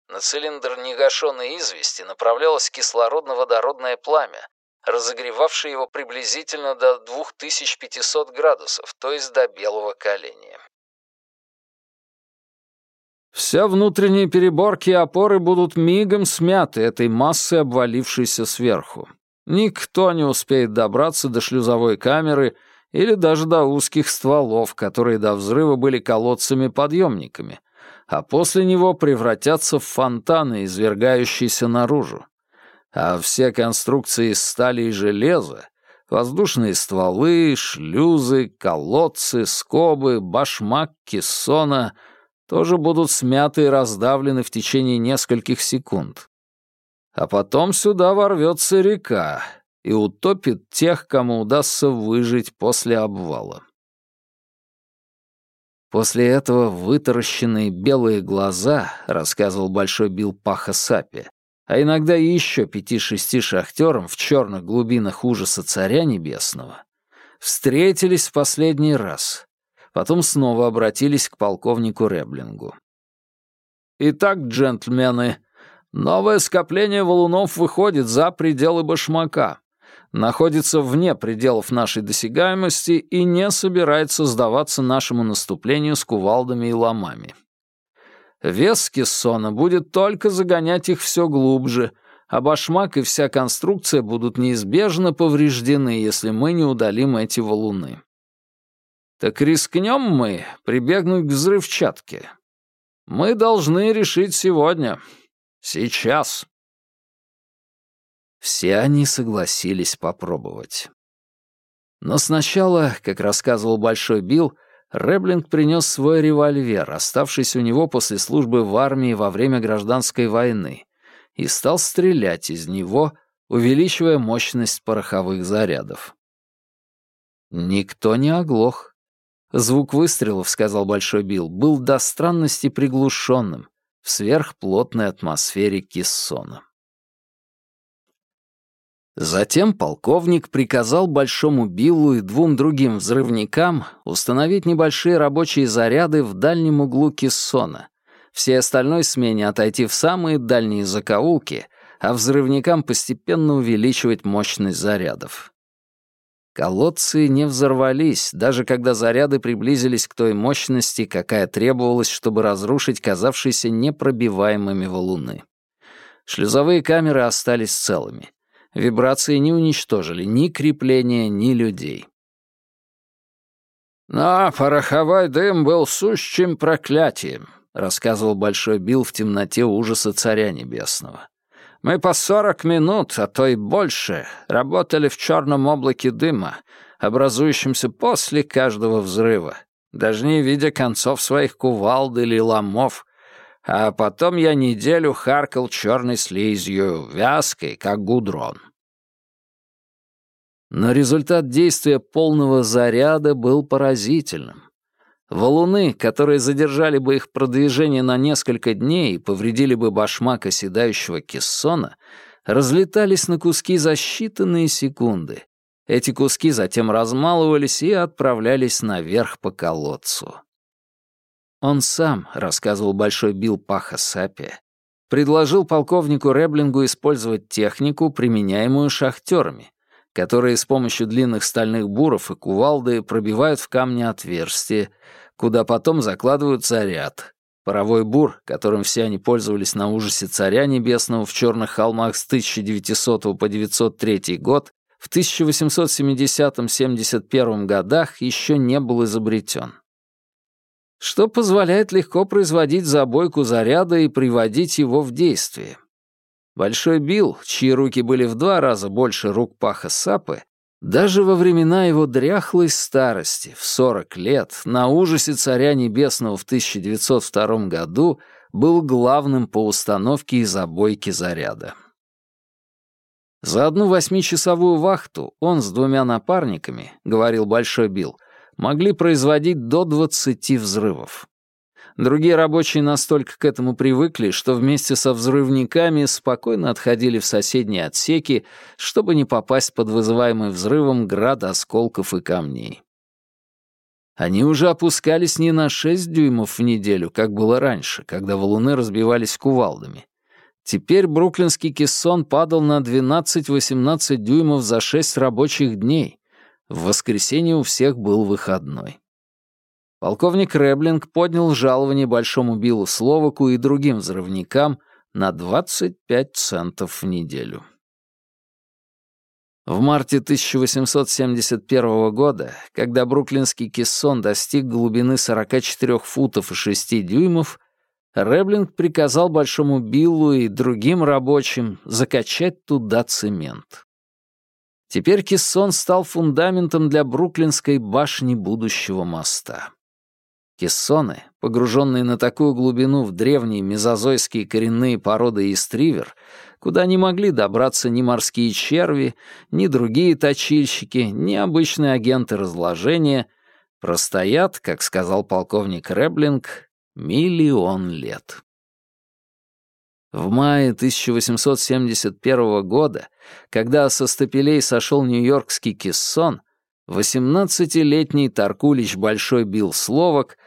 На цилиндр негашенной извести направлялось кислородно-водородное пламя, разогревавшее его приблизительно до 2500 градусов, то есть до белого коленя. Вся внутренние переборки и опоры будут мигом смяты этой массой, обвалившейся сверху. Никто не успеет добраться до шлюзовой камеры или даже до узких стволов, которые до взрыва были колодцами-подъемниками, а после него превратятся в фонтаны, извергающиеся наружу. А все конструкции из стали и железа, воздушные стволы, шлюзы, колодцы, скобы, башмак, кессона тоже будут смяты и раздавлены в течение нескольких секунд. А потом сюда ворвется река, и утопит тех, кому удастся выжить после обвала. После этого вытаращенные белые глаза, рассказывал Большой Билл Паха Сапи, а иногда и еще пяти-шести шахтерам в черных глубинах ужаса Царя Небесного, встретились в последний раз, потом снова обратились к полковнику Реблингу. «Итак, джентльмены, новое скопление валунов выходит за пределы башмака находится вне пределов нашей досягаемости и не собирается сдаваться нашему наступлению с кувалдами и ломами. Вес кессона будет только загонять их все глубже, а башмак и вся конструкция будут неизбежно повреждены, если мы не удалим эти валуны. Так рискнем мы прибегнуть к взрывчатке. Мы должны решить сегодня. Сейчас. Все они согласились попробовать. Но сначала, как рассказывал Большой Билл, Реблинг принес свой револьвер, оставшийся у него после службы в армии во время гражданской войны, и стал стрелять из него, увеличивая мощность пороховых зарядов. Никто не оглох. Звук выстрелов, сказал Большой Билл, был до странности приглушенным в сверхплотной атмосфере кессона. Затем полковник приказал Большому Биллу и двум другим взрывникам установить небольшие рабочие заряды в дальнем углу кессона, всей остальной смене отойти в самые дальние закоулки, а взрывникам постепенно увеличивать мощность зарядов. Колодцы не взорвались, даже когда заряды приблизились к той мощности, какая требовалась, чтобы разрушить казавшиеся непробиваемыми валуны. Шлюзовые камеры остались целыми. Вибрации не уничтожили ни крепления, ни людей. «Но пороховой дым был сущим проклятием», — рассказывал Большой Билл в темноте ужаса Царя Небесного. «Мы по сорок минут, а то и больше, работали в черном облаке дыма, образующемся после каждого взрыва, даже не видя концов своих кувалд или ломов, а потом я неделю харкал черной слизью, вязкой, как гудрон. Но результат действия полного заряда был поразительным. Валуны, которые задержали бы их продвижение на несколько дней и повредили бы башмак оседающего кессона, разлетались на куски за считанные секунды. Эти куски затем размалывались и отправлялись наверх по колодцу. Он сам, рассказывал Большой Билл Паха Сапи, предложил полковнику Реблингу использовать технику, применяемую шахтерами, которые с помощью длинных стальных буров и кувалды пробивают в камне отверстие, куда потом закладывают заряд. Паровой бур, которым все они пользовались на ужасе Царя Небесного в Черных холмах с 1900 по 903 год, в 1870-71 годах еще не был изобретен что позволяет легко производить забойку заряда и приводить его в действие. Большой Билл, чьи руки были в два раза больше рук Паха Сапы, даже во времена его дряхлой старости, в 40 лет, на ужасе Царя Небесного в 1902 году, был главным по установке и забойке заряда. За одну восьмичасовую вахту он с двумя напарниками, говорил Большой Билл, могли производить до 20 взрывов. Другие рабочие настолько к этому привыкли, что вместе со взрывниками спокойно отходили в соседние отсеки, чтобы не попасть под вызываемый взрывом град осколков и камней. Они уже опускались не на 6 дюймов в неделю, как было раньше, когда валуны разбивались кувалдами. Теперь бруклинский кессон падал на 12-18 дюймов за 6 рабочих дней, в воскресенье у всех был выходной. Полковник Реблинг поднял жалование Большому Биллу Словаку и другим взрывникам на 25 центов в неделю. В марте 1871 года, когда бруклинский кессон достиг глубины 44 футов и 6 дюймов, Реблинг приказал Большому Биллу и другим рабочим закачать туда цемент. Теперь кессон стал фундаментом для Бруклинской башни будущего моста. Кессоны, погруженные на такую глубину в древние мезозойские коренные породы истривер, куда не могли добраться ни морские черви, ни другие точильщики, ни обычные агенты разложения, простоят, как сказал полковник Реблинг, миллион лет. В мае 1871 года, когда со стапелей сошел нью-йоркский кессон, 18-летний Таркулич Большой Билл Словак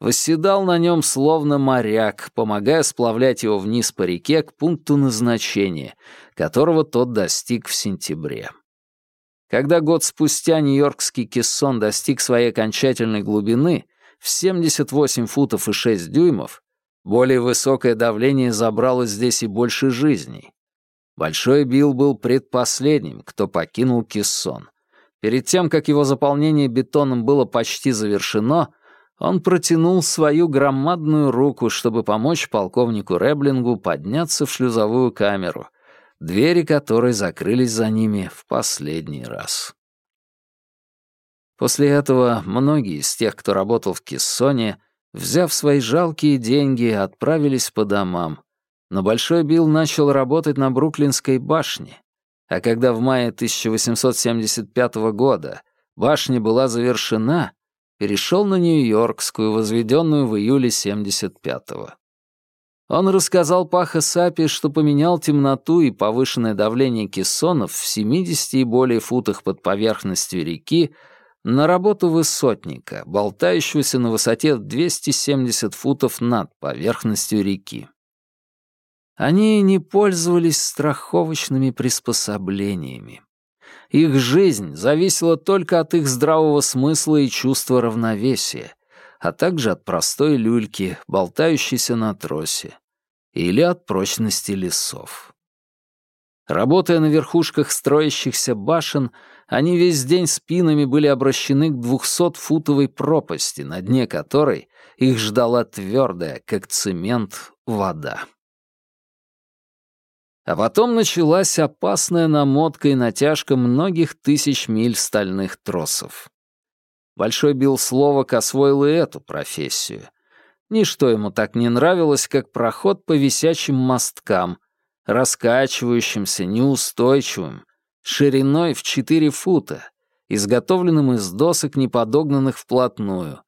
восседал на нем словно моряк, помогая сплавлять его вниз по реке к пункту назначения, которого тот достиг в сентябре. Когда год спустя нью-йоркский кессон достиг своей окончательной глубины в 78 футов и 6 дюймов, более высокое давление забрало здесь и больше жизней. Большой Билл был предпоследним, кто покинул кессон. Перед тем, как его заполнение бетоном было почти завершено, он протянул свою громадную руку, чтобы помочь полковнику Реблингу подняться в шлюзовую камеру, двери которой закрылись за ними в последний раз. После этого многие из тех, кто работал в Кессоне, взяв свои жалкие деньги, отправились по домам. Но Большой Билл начал работать на Бруклинской башне, а когда в мае 1875 года башня была завершена, перешел на Нью-Йоркскую, возведенную в июле 75-го. Он рассказал Паха Сапи, что поменял темноту и повышенное давление кессонов в 70 и более футах под поверхностью реки на работу высотника, болтающегося на высоте 270 футов над поверхностью реки. Они не пользовались страховочными приспособлениями. Их жизнь зависела только от их здравого смысла и чувства равновесия, а также от простой люльки, болтающейся на тросе, или от прочности лесов. Работая на верхушках строящихся башен, они весь день спинами были обращены к двухсотфутовой пропасти, на дне которой их ждала твердая, как цемент, вода. А потом началась опасная намотка и натяжка многих тысяч миль стальных тросов. Большой Билл Словак освоил и эту профессию. Ничто ему так не нравилось, как проход по висячим мосткам, раскачивающимся, неустойчивым, шириной в 4 фута, изготовленным из досок, не подогнанных вплотную,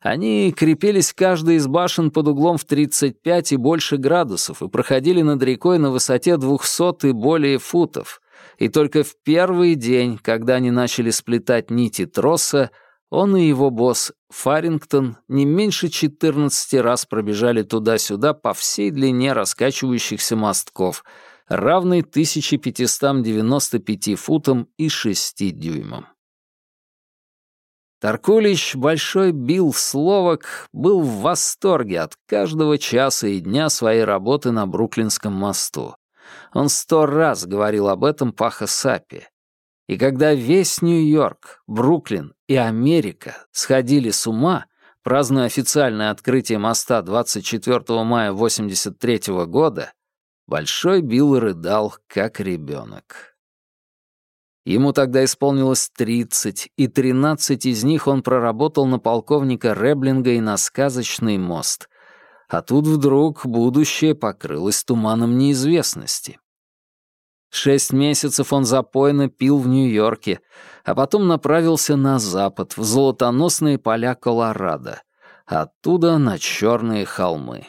они крепились каждый из башен под углом в 35 и больше градусов и проходили над рекой на высоте 200 и более футов. И только в первый день, когда они начали сплетать нити троса, он и его босс Фарингтон не меньше 14 раз пробежали туда-сюда по всей длине раскачивающихся мостков, равной 1595 футам и 6 дюймам. Таркулич Большой Билл Словак был в восторге от каждого часа и дня своей работы на Бруклинском мосту. Он сто раз говорил об этом Паха Сапи. И когда весь Нью-Йорк, Бруклин и Америка сходили с ума, празднуя официальное открытие моста 24 мая 83 года, Большой Билл рыдал, как ребенок. Ему тогда исполнилось 30, и 13 из них он проработал на полковника Реблинга и на сказочный мост. А тут вдруг будущее покрылось туманом неизвестности. Шесть месяцев он запойно пил в Нью-Йорке, а потом направился на запад, в золотоносные поля Колорадо, оттуда на черные холмы.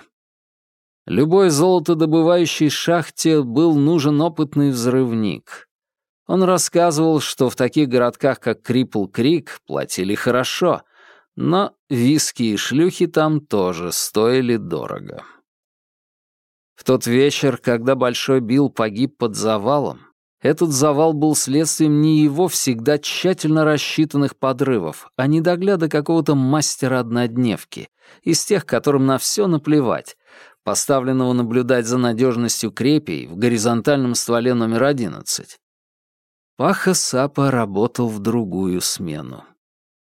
Любой золотодобывающей шахте был нужен опытный взрывник. Он рассказывал, что в таких городках, как Крипл-Крик, платили хорошо, но виски и шлюхи там тоже стоили дорого. В тот вечер, когда Большой Билл погиб под завалом, этот завал был следствием не его всегда тщательно рассчитанных подрывов, а недогляда какого-то мастера-однодневки, из тех, которым на все наплевать, поставленного наблюдать за надежностью крепей в горизонтальном стволе номер 11. Паха Сапа работал в другую смену.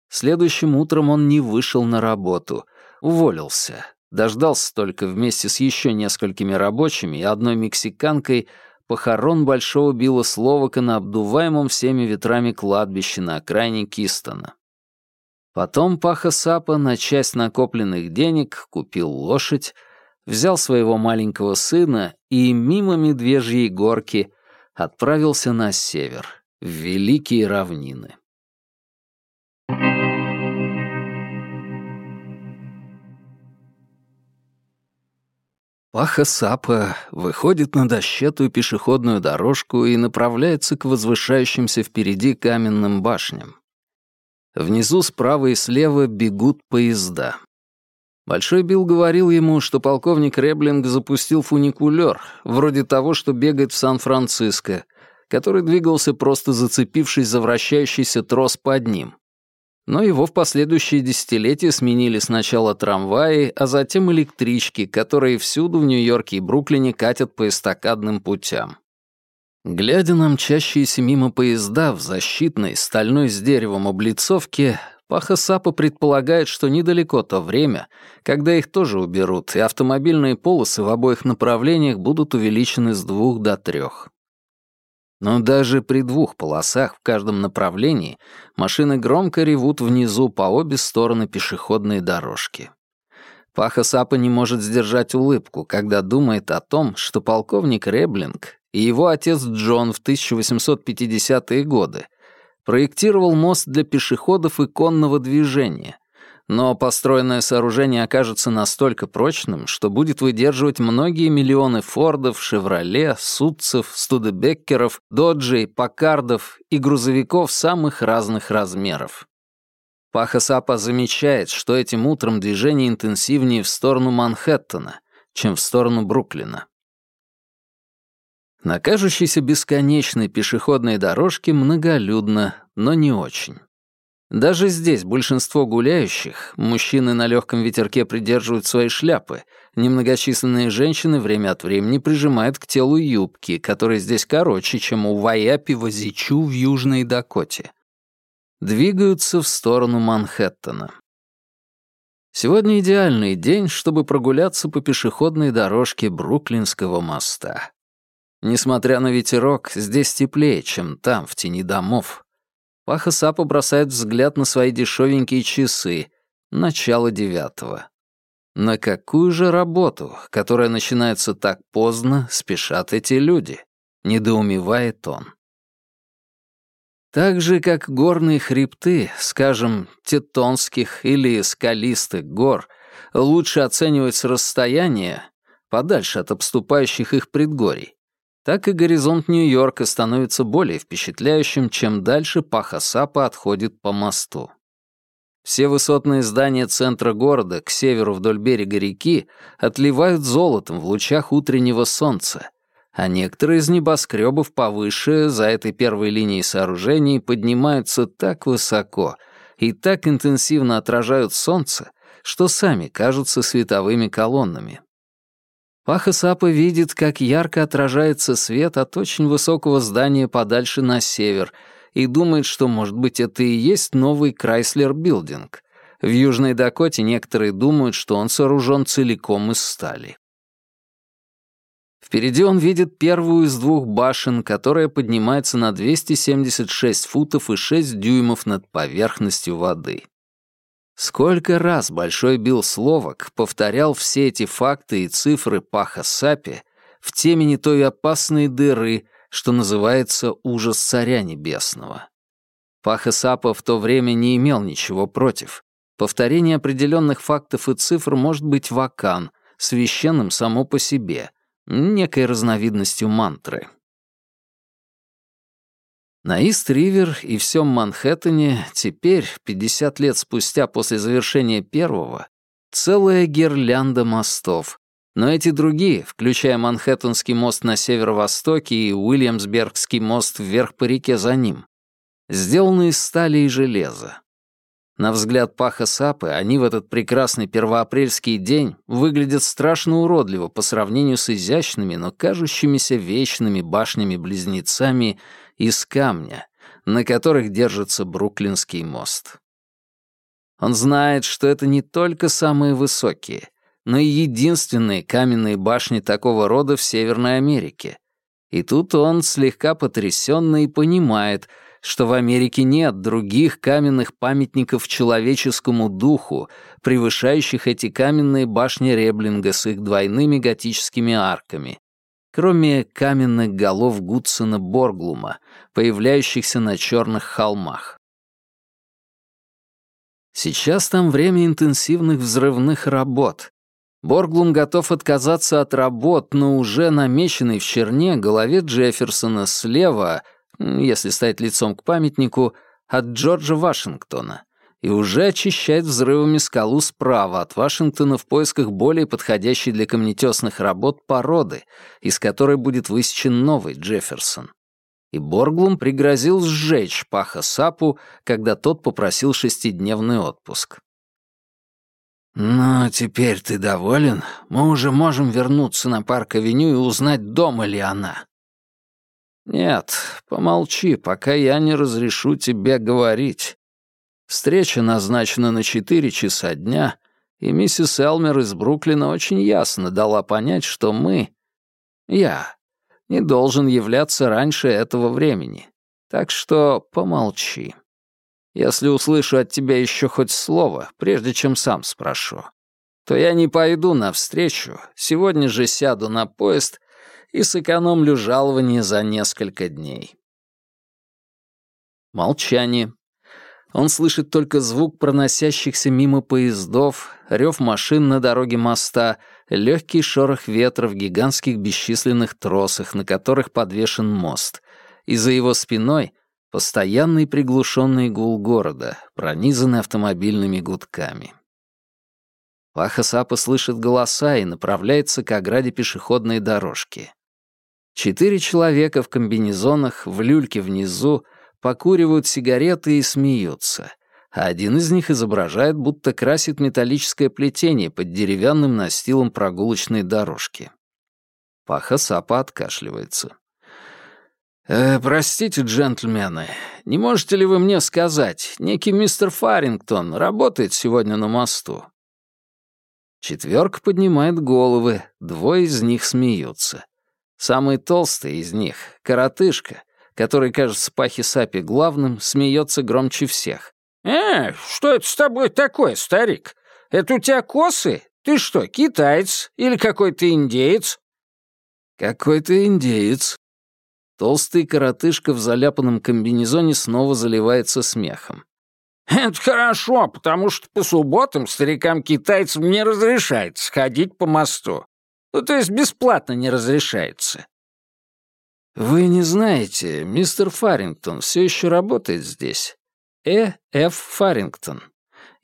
Следующим утром он не вышел на работу, уволился. Дождался только вместе с еще несколькими рабочими и одной мексиканкой похорон Большого Билла Словака на обдуваемом всеми ветрами кладбище на окраине Кистона. Потом Паха Сапа на часть накопленных денег купил лошадь, взял своего маленького сына и мимо Медвежьей горки отправился на север, в Великие равнины. Паха Сапа выходит на дощетую пешеходную дорожку и направляется к возвышающимся впереди каменным башням. Внизу справа и слева бегут поезда. Большой Билл говорил ему, что полковник Реблинг запустил фуникулер, вроде того, что бегает в Сан-Франциско, который двигался просто зацепившись за вращающийся трос под ним но его в последующие десятилетия сменили сначала трамваи, а затем электрички, которые всюду в Нью-Йорке и Бруклине катят по эстакадным путям. Глядя на мчащиеся мимо поезда в защитной, стальной с деревом облицовке, Паха Сапа предполагает, что недалеко то время, когда их тоже уберут, и автомобильные полосы в обоих направлениях будут увеличены с двух до трех. Но даже при двух полосах в каждом направлении машины громко ревут внизу по обе стороны пешеходной дорожки. Паха Сапа не может сдержать улыбку, когда думает о том, что полковник Реблинг и его отец Джон в 1850-е годы проектировал мост для пешеходов и конного движения, но построенное сооружение окажется настолько прочным, что будет выдерживать многие миллионы Фордов, Шевроле, Судцев, Студебеккеров, Доджей, Покардов и грузовиков самых разных размеров. Паха Сапа замечает, что этим утром движение интенсивнее в сторону Манхэттена, чем в сторону Бруклина. На кажущейся бесконечной пешеходной дорожке многолюдно, но не очень. Даже здесь большинство гуляющих, мужчины на легком ветерке придерживают свои шляпы, немногочисленные женщины время от времени прижимают к телу юбки, которые здесь короче, чем у Ваяпи Вазичу в Южной Дакоте. Двигаются в сторону Манхэттена. Сегодня идеальный день, чтобы прогуляться по пешеходной дорожке Бруклинского моста. Несмотря на ветерок, здесь теплее, чем там, в тени домов. Паха Сапа бросает взгляд на свои дешевенькие часы. Начало девятого. На какую же работу, которая начинается так поздно, спешат эти люди? Недоумевает он. Так же, как горные хребты, скажем, тетонских или скалистых гор, лучше оценивать с расстояния, подальше от обступающих их предгорий, так и горизонт Нью-Йорка становится более впечатляющим, чем дальше Пахасапа отходит по мосту. Все высотные здания центра города к северу вдоль берега реки отливают золотом в лучах утреннего солнца, а некоторые из небоскребов повыше за этой первой линией сооружений поднимаются так высоко и так интенсивно отражают солнце, что сами кажутся световыми колоннами. Паха Сапа видит, как ярко отражается свет от очень высокого здания подальше на север, и думает, что, может быть, это и есть новый Крайслер Билдинг. В Южной Дакоте некоторые думают, что он сооружен целиком из стали. Впереди он видит первую из двух башен, которая поднимается на 276 футов и 6 дюймов над поверхностью воды. Сколько раз Большой Билл Словак повторял все эти факты и цифры Паха Сапи в темени той опасной дыры, что называется «Ужас Царя Небесного». Паха Сапа в то время не имел ничего против. Повторение определенных фактов и цифр может быть вакан, священным само по себе, некой разновидностью мантры. На Ист-Ривер и всем Манхэттене теперь, 50 лет спустя после завершения первого, целая гирлянда мостов. Но эти другие, включая Манхэттенский мост на северо-востоке и Уильямсбергский мост вверх по реке за ним, сделаны из стали и железа. На взгляд Паха Сапы они в этот прекрасный первоапрельский день выглядят страшно уродливо по сравнению с изящными, но кажущимися вечными башнями-близнецами из камня, на которых держится Бруклинский мост. Он знает, что это не только самые высокие, но и единственные каменные башни такого рода в Северной Америке. И тут он, слегка потрясённый, понимает, что в Америке нет других каменных памятников человеческому духу, превышающих эти каменные башни Реблинга с их двойными готическими арками, кроме каменных голов Гудсона Борглума, появляющихся на черных холмах. Сейчас там время интенсивных взрывных работ. Борглум готов отказаться от работ, но уже намеченной в черне голове Джефферсона слева, если стоять лицом к памятнику, от Джорджа Вашингтона и уже очищает взрывами скалу справа от Вашингтона в поисках более подходящей для камнетесных работ породы, из которой будет высечен новый Джефферсон. И Борглум пригрозил сжечь Паха Сапу, когда тот попросил шестидневный отпуск. «Ну, теперь ты доволен? Мы уже можем вернуться на парк-авеню и узнать, дома ли она». «Нет, помолчи, пока я не разрешу тебе говорить. Встреча назначена на четыре часа дня, и миссис Элмер из Бруклина очень ясно дала понять, что мы, я, не должен являться раньше этого времени. Так что помолчи. Если услышу от тебя еще хоть слово, прежде чем сам спрошу, то я не пойду навстречу, сегодня же сяду на поезд и сэкономлю жалование за несколько дней. Молчание. Он слышит только звук проносящихся мимо поездов, рев машин на дороге моста, легкий шорох ветра в гигантских бесчисленных тросах, на которых подвешен мост, и за его спиной — постоянный приглушенный гул города, пронизанный автомобильными гудками. Паха Сапа слышит голоса и направляется к ограде пешеходной дорожки. Четыре человека в комбинезонах, в люльке внизу, покуривают сигареты и смеются, а один из них изображает, будто красит металлическое плетение под деревянным настилом прогулочной дорожки. Паха Сапа откашливается. «Э, «Простите, джентльмены, не можете ли вы мне сказать, некий мистер Фарингтон работает сегодня на мосту?» Четверка поднимает головы, двое из них смеются. Самый толстый из них — коротышка, который кажется Пахи Сапи главным, смеется громче всех. «Э, что это с тобой такое, старик? Это у тебя косы? Ты что, китаец или какой-то индеец?» «Какой-то индеец». Толстый коротышка в заляпанном комбинезоне снова заливается смехом. «Это хорошо, потому что по субботам старикам-китайцам не разрешается ходить по мосту. Ну, то есть бесплатно не разрешается. «Вы не знаете, мистер Фарингтон все еще работает здесь. Э. Ф. Фарингтон.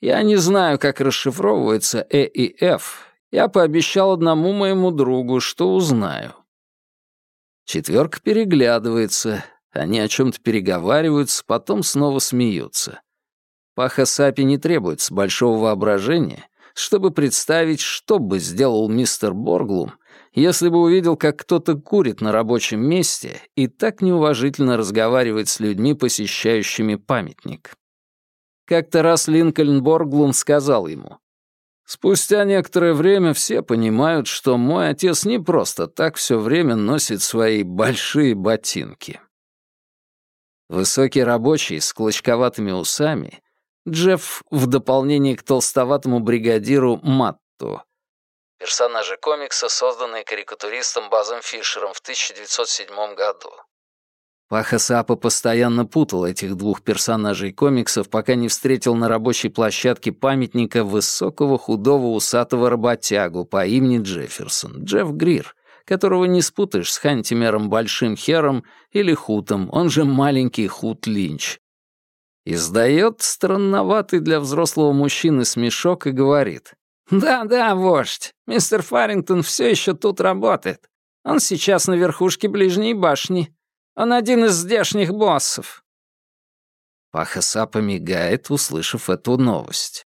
Я не знаю, как расшифровывается Э и Ф. Я пообещал одному моему другу, что узнаю». Четверка переглядывается, они о чем-то переговариваются, потом снова смеются. Паха Сапи не требуется большого воображения, чтобы представить, что бы сделал мистер Борглум, если бы увидел, как кто-то курит на рабочем месте и так неуважительно разговаривает с людьми, посещающими памятник. Как-то раз Линкольн Борглум сказал ему, «Спустя некоторое время все понимают, что мой отец не просто так все время носит свои большие ботинки». Высокий рабочий с клочковатыми усами, Джефф в дополнение к толстоватому бригадиру Матту, персонажи комикса, созданные карикатуристом Базом Фишером в 1907 году. Паха Сапа постоянно путал этих двух персонажей комиксов, пока не встретил на рабочей площадке памятника высокого худого усатого работягу по имени Джефферсон, Джефф Грир, которого не спутаешь с Хантимером Большим Хером или Хутом, он же маленький Хут Линч. Издает странноватый для взрослого мужчины смешок и говорит. «Да-да, вождь, мистер Фарингтон все еще тут работает. Он сейчас на верхушке ближней башни. Он один из здешних боссов». Паха помигает, услышав эту новость.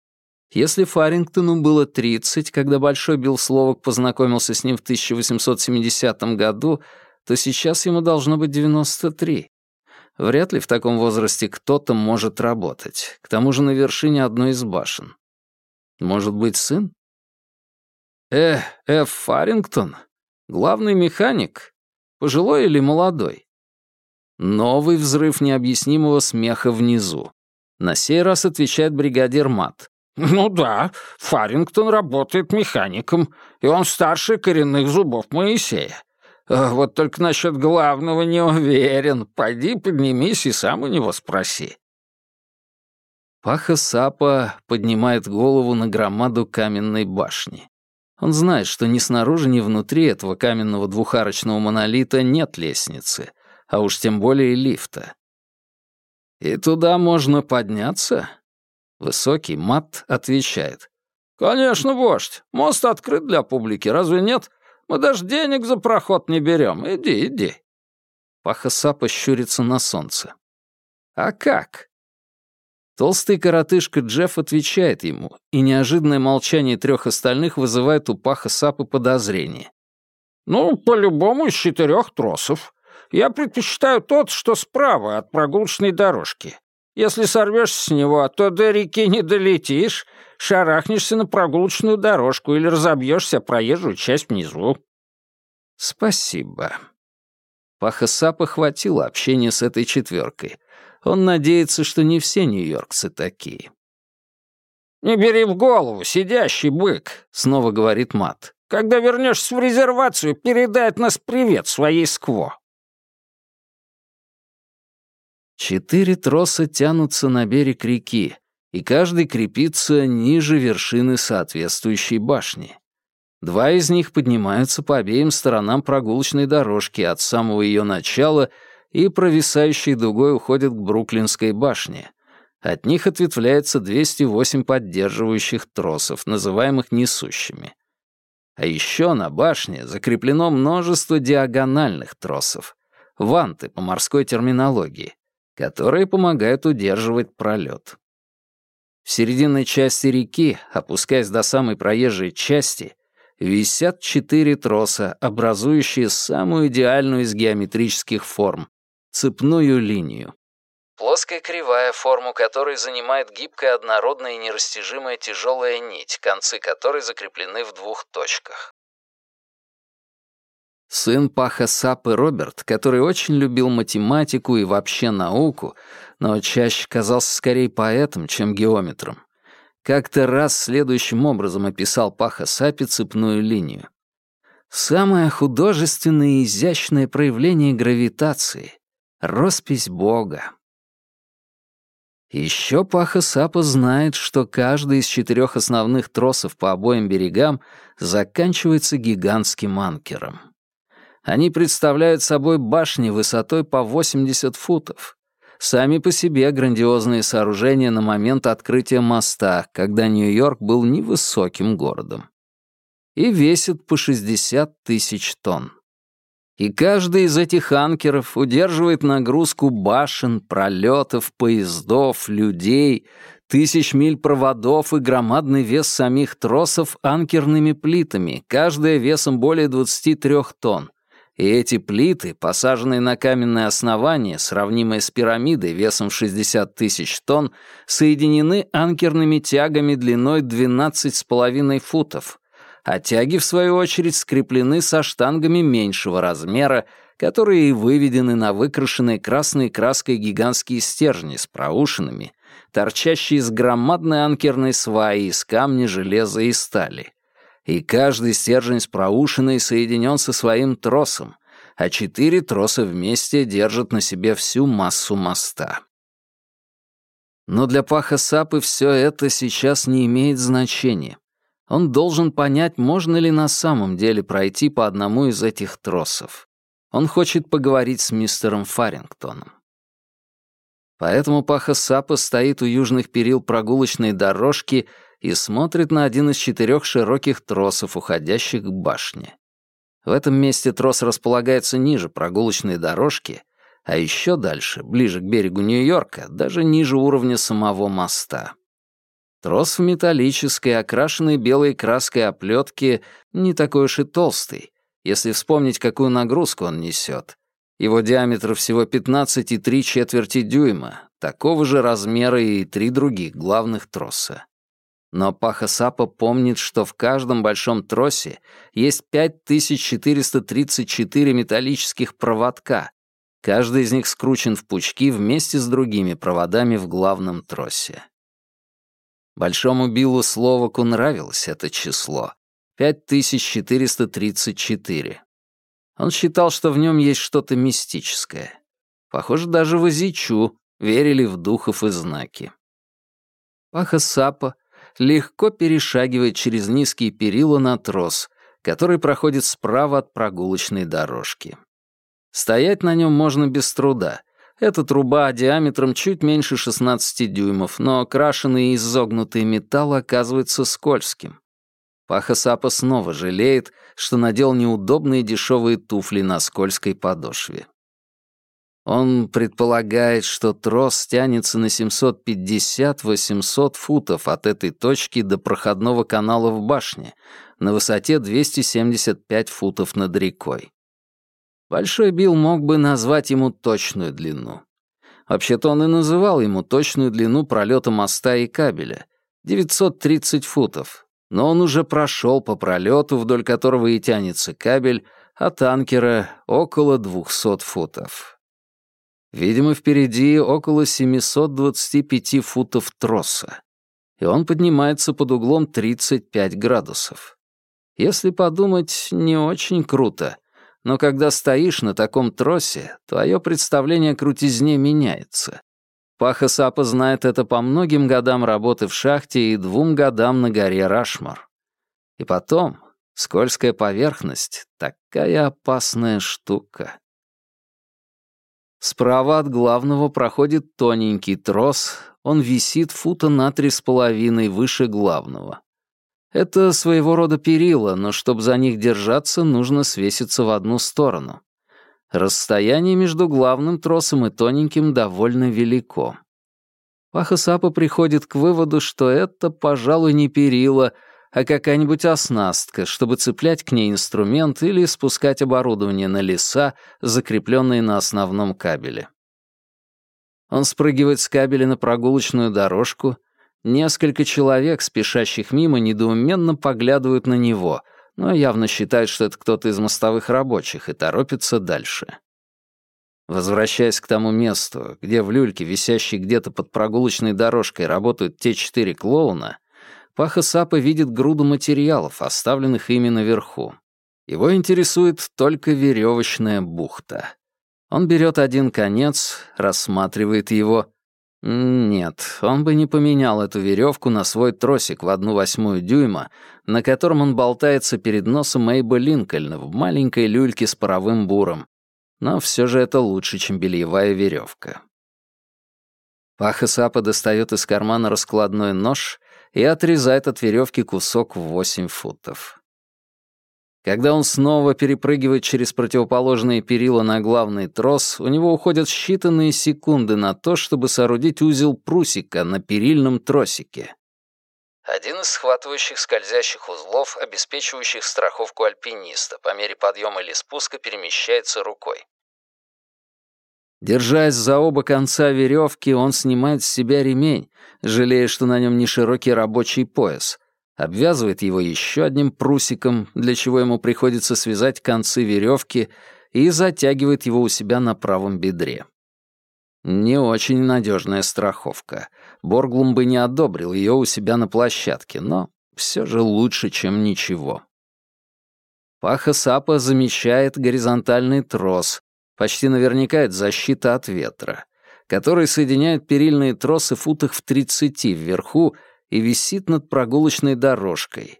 Если Фарингтону было 30, когда Большой Билл Словак познакомился с ним в 1870 году, то сейчас ему должно быть 93. Вряд ли в таком возрасте кто-то может работать, к тому же на вершине одной из башен. Может быть, сын? Э, Ф. Фарингтон? Главный механик? Пожилой или молодой? Новый взрыв необъяснимого смеха внизу. На сей раз отвечает бригадир Мат. «Ну да, Фарингтон работает механиком, и он старше коренных зубов Моисея. А вот только насчет главного не уверен. Пойди поднимись и сам у него спроси». Паха Сапа поднимает голову на громаду каменной башни. Он знает, что ни снаружи, ни внутри этого каменного двухарочного монолита нет лестницы, а уж тем более лифта. «И туда можно подняться?» Высокий мат отвечает. «Конечно, вождь. Мост открыт для публики, разве нет? Мы даже денег за проход не берем. Иди, иди». Паха Сапа щурится на солнце. «А как?» Толстый коротышка Джефф отвечает ему, и неожиданное молчание трех остальных вызывает у Паха Сапы подозрение. «Ну, по-любому из четырех тросов. Я предпочитаю тот, что справа от прогулочной дорожки. Если сорвешься с него, то до реки не долетишь, шарахнешься на прогулочную дорожку или разобьешься проезжую часть внизу». «Спасибо». Паха Сапа хватило общения с этой четверкой — он надеется, что не все нью-йоркцы такие. «Не бери в голову, сидящий бык», — снова говорит Мат. «Когда вернешься в резервацию, передай от нас привет своей скво». Четыре троса тянутся на берег реки, и каждый крепится ниже вершины соответствующей башни. Два из них поднимаются по обеим сторонам прогулочной дорожки от самого ее начала — и провисающей дугой уходят к Бруклинской башне. От них ответвляется 208 поддерживающих тросов, называемых несущими. А еще на башне закреплено множество диагональных тросов, ванты по морской терминологии, которые помогают удерживать пролет. В серединной части реки, опускаясь до самой проезжей части, висят четыре троса, образующие самую идеальную из геометрических форм цепную линию. Плоская кривая, форму которой занимает гибкая, однородная и нерастяжимая тяжелая нить, концы которой закреплены в двух точках. Сын Паха Сапы Роберт, который очень любил математику и вообще науку, но чаще казался скорее поэтом, чем геометром, как-то раз следующим образом описал Паха Сапе цепную линию. Самое художественное и изящное проявление гравитации, Роспись Бога. Еще Паха Сапа знает, что каждый из четырех основных тросов по обоим берегам заканчивается гигантским анкером. Они представляют собой башни высотой по 80 футов. Сами по себе грандиозные сооружения на момент открытия моста, когда Нью-Йорк был невысоким городом. И весят по 60 тысяч тонн. И каждый из этих анкеров удерживает нагрузку башен, пролетов, поездов, людей, тысяч миль проводов и громадный вес самих тросов анкерными плитами, каждая весом более 23 тонн. И эти плиты, посаженные на каменное основание, сравнимое с пирамидой весом в 60 тысяч тонн, соединены анкерными тягами длиной 12,5 футов, а тяги, в свою очередь, скреплены со штангами меньшего размера, которые выведены на выкрашенные красной краской гигантские стержни с проушинами, торчащие из громадной анкерной сваи из камня, железа и стали. И каждый стержень с проушиной соединен со своим тросом, а четыре троса вместе держат на себе всю массу моста. Но для Паха Сапы все это сейчас не имеет значения. Он должен понять, можно ли на самом деле пройти по одному из этих тросов. Он хочет поговорить с мистером Фарингтоном. Поэтому Паха Сапа стоит у южных перил прогулочной дорожки и смотрит на один из четырех широких тросов, уходящих к башне. В этом месте трос располагается ниже прогулочной дорожки, а еще дальше, ближе к берегу Нью-Йорка, даже ниже уровня самого моста. Трос в металлической, окрашенной белой краской оплетке не такой уж и толстый, если вспомнить, какую нагрузку он несет. Его диаметр всего 15,3 четверти дюйма, такого же размера и три других главных троса. Но Паха Сапа помнит, что в каждом большом тросе есть 5434 металлических проводка, Каждый из них скручен в пучки вместе с другими проводами в главном тросе. Большому Биллу Словаку нравилось это число — 5434. Он считал, что в нем есть что-то мистическое. Похоже, даже в Азичу верили в духов и знаки. Паха Сапа легко перешагивает через низкие перила на трос, который проходит справа от прогулочной дорожки. Стоять на нем можно без труда. Эта труба диаметром чуть меньше 16 дюймов, но окрашенный и изогнутый металл оказывается скользким. Паха Сапа снова жалеет, что надел неудобные дешевые туфли на скользкой подошве. Он предполагает, что трос тянется на 750-800 футов от этой точки до проходного канала в башне, на высоте 275 футов над рекой. Большой Билл мог бы назвать ему точную длину. Вообще-то он и называл ему точную длину пролета моста и кабеля — 930 футов, но он уже прошел по пролету, вдоль которого и тянется кабель, а танкера — около 200 футов. Видимо, впереди около 725 футов троса, и он поднимается под углом 35 градусов. Если подумать, не очень круто, но когда стоишь на таком тросе, твое представление о крутизне меняется. Паха Сапа знает это по многим годам работы в шахте и двум годам на горе Рашмар. И потом, скользкая поверхность — такая опасная штука. Справа от главного проходит тоненький трос, он висит фута на три с половиной выше главного. Это своего рода перила, но чтобы за них держаться, нужно свеситься в одну сторону. Расстояние между главным тросом и тоненьким довольно велико. Паха приходит к выводу, что это, пожалуй, не перила, а какая-нибудь оснастка, чтобы цеплять к ней инструмент или спускать оборудование на леса, закрепленные на основном кабеле. Он спрыгивает с кабеля на прогулочную дорожку. Несколько человек, спешащих мимо, недоуменно поглядывают на него, но явно считают, что это кто-то из мостовых рабочих, и торопится дальше. Возвращаясь к тому месту, где в люльке, висящей где-то под прогулочной дорожкой, работают те четыре клоуна, Паха Сапа видит груду материалов, оставленных ими наверху. Его интересует только веревочная бухта. Он берет один конец, рассматривает его. Нет, он бы не поменял эту веревку на свой тросик в одну восьмую дюйма, на котором он болтается перед носом Эйба Линкольна в маленькой люльке с паровым буром. Но все же это лучше, чем бельевая веревка. Паха достает из кармана раскладной нож и отрезает от веревки кусок в 8 футов. Когда он снова перепрыгивает через противоположные перила на главный трос, у него уходят считанные секунды на то, чтобы соорудить узел прусика на перильном тросике. Один из схватывающих скользящих узлов, обеспечивающих страховку альпиниста, по мере подъема или спуска перемещается рукой. Держась за оба конца веревки, он снимает с себя ремень, жалея, что на нем не широкий рабочий пояс, обвязывает его еще одним прусиком, для чего ему приходится связать концы веревки, и затягивает его у себя на правом бедре. Не очень надежная страховка. Борглум бы не одобрил ее у себя на площадке, но все же лучше, чем ничего. Паха Сапа замещает горизонтальный трос, Почти наверняка это защита от ветра, который соединяет перильные тросы в футах в 30 вверху и висит над прогулочной дорожкой.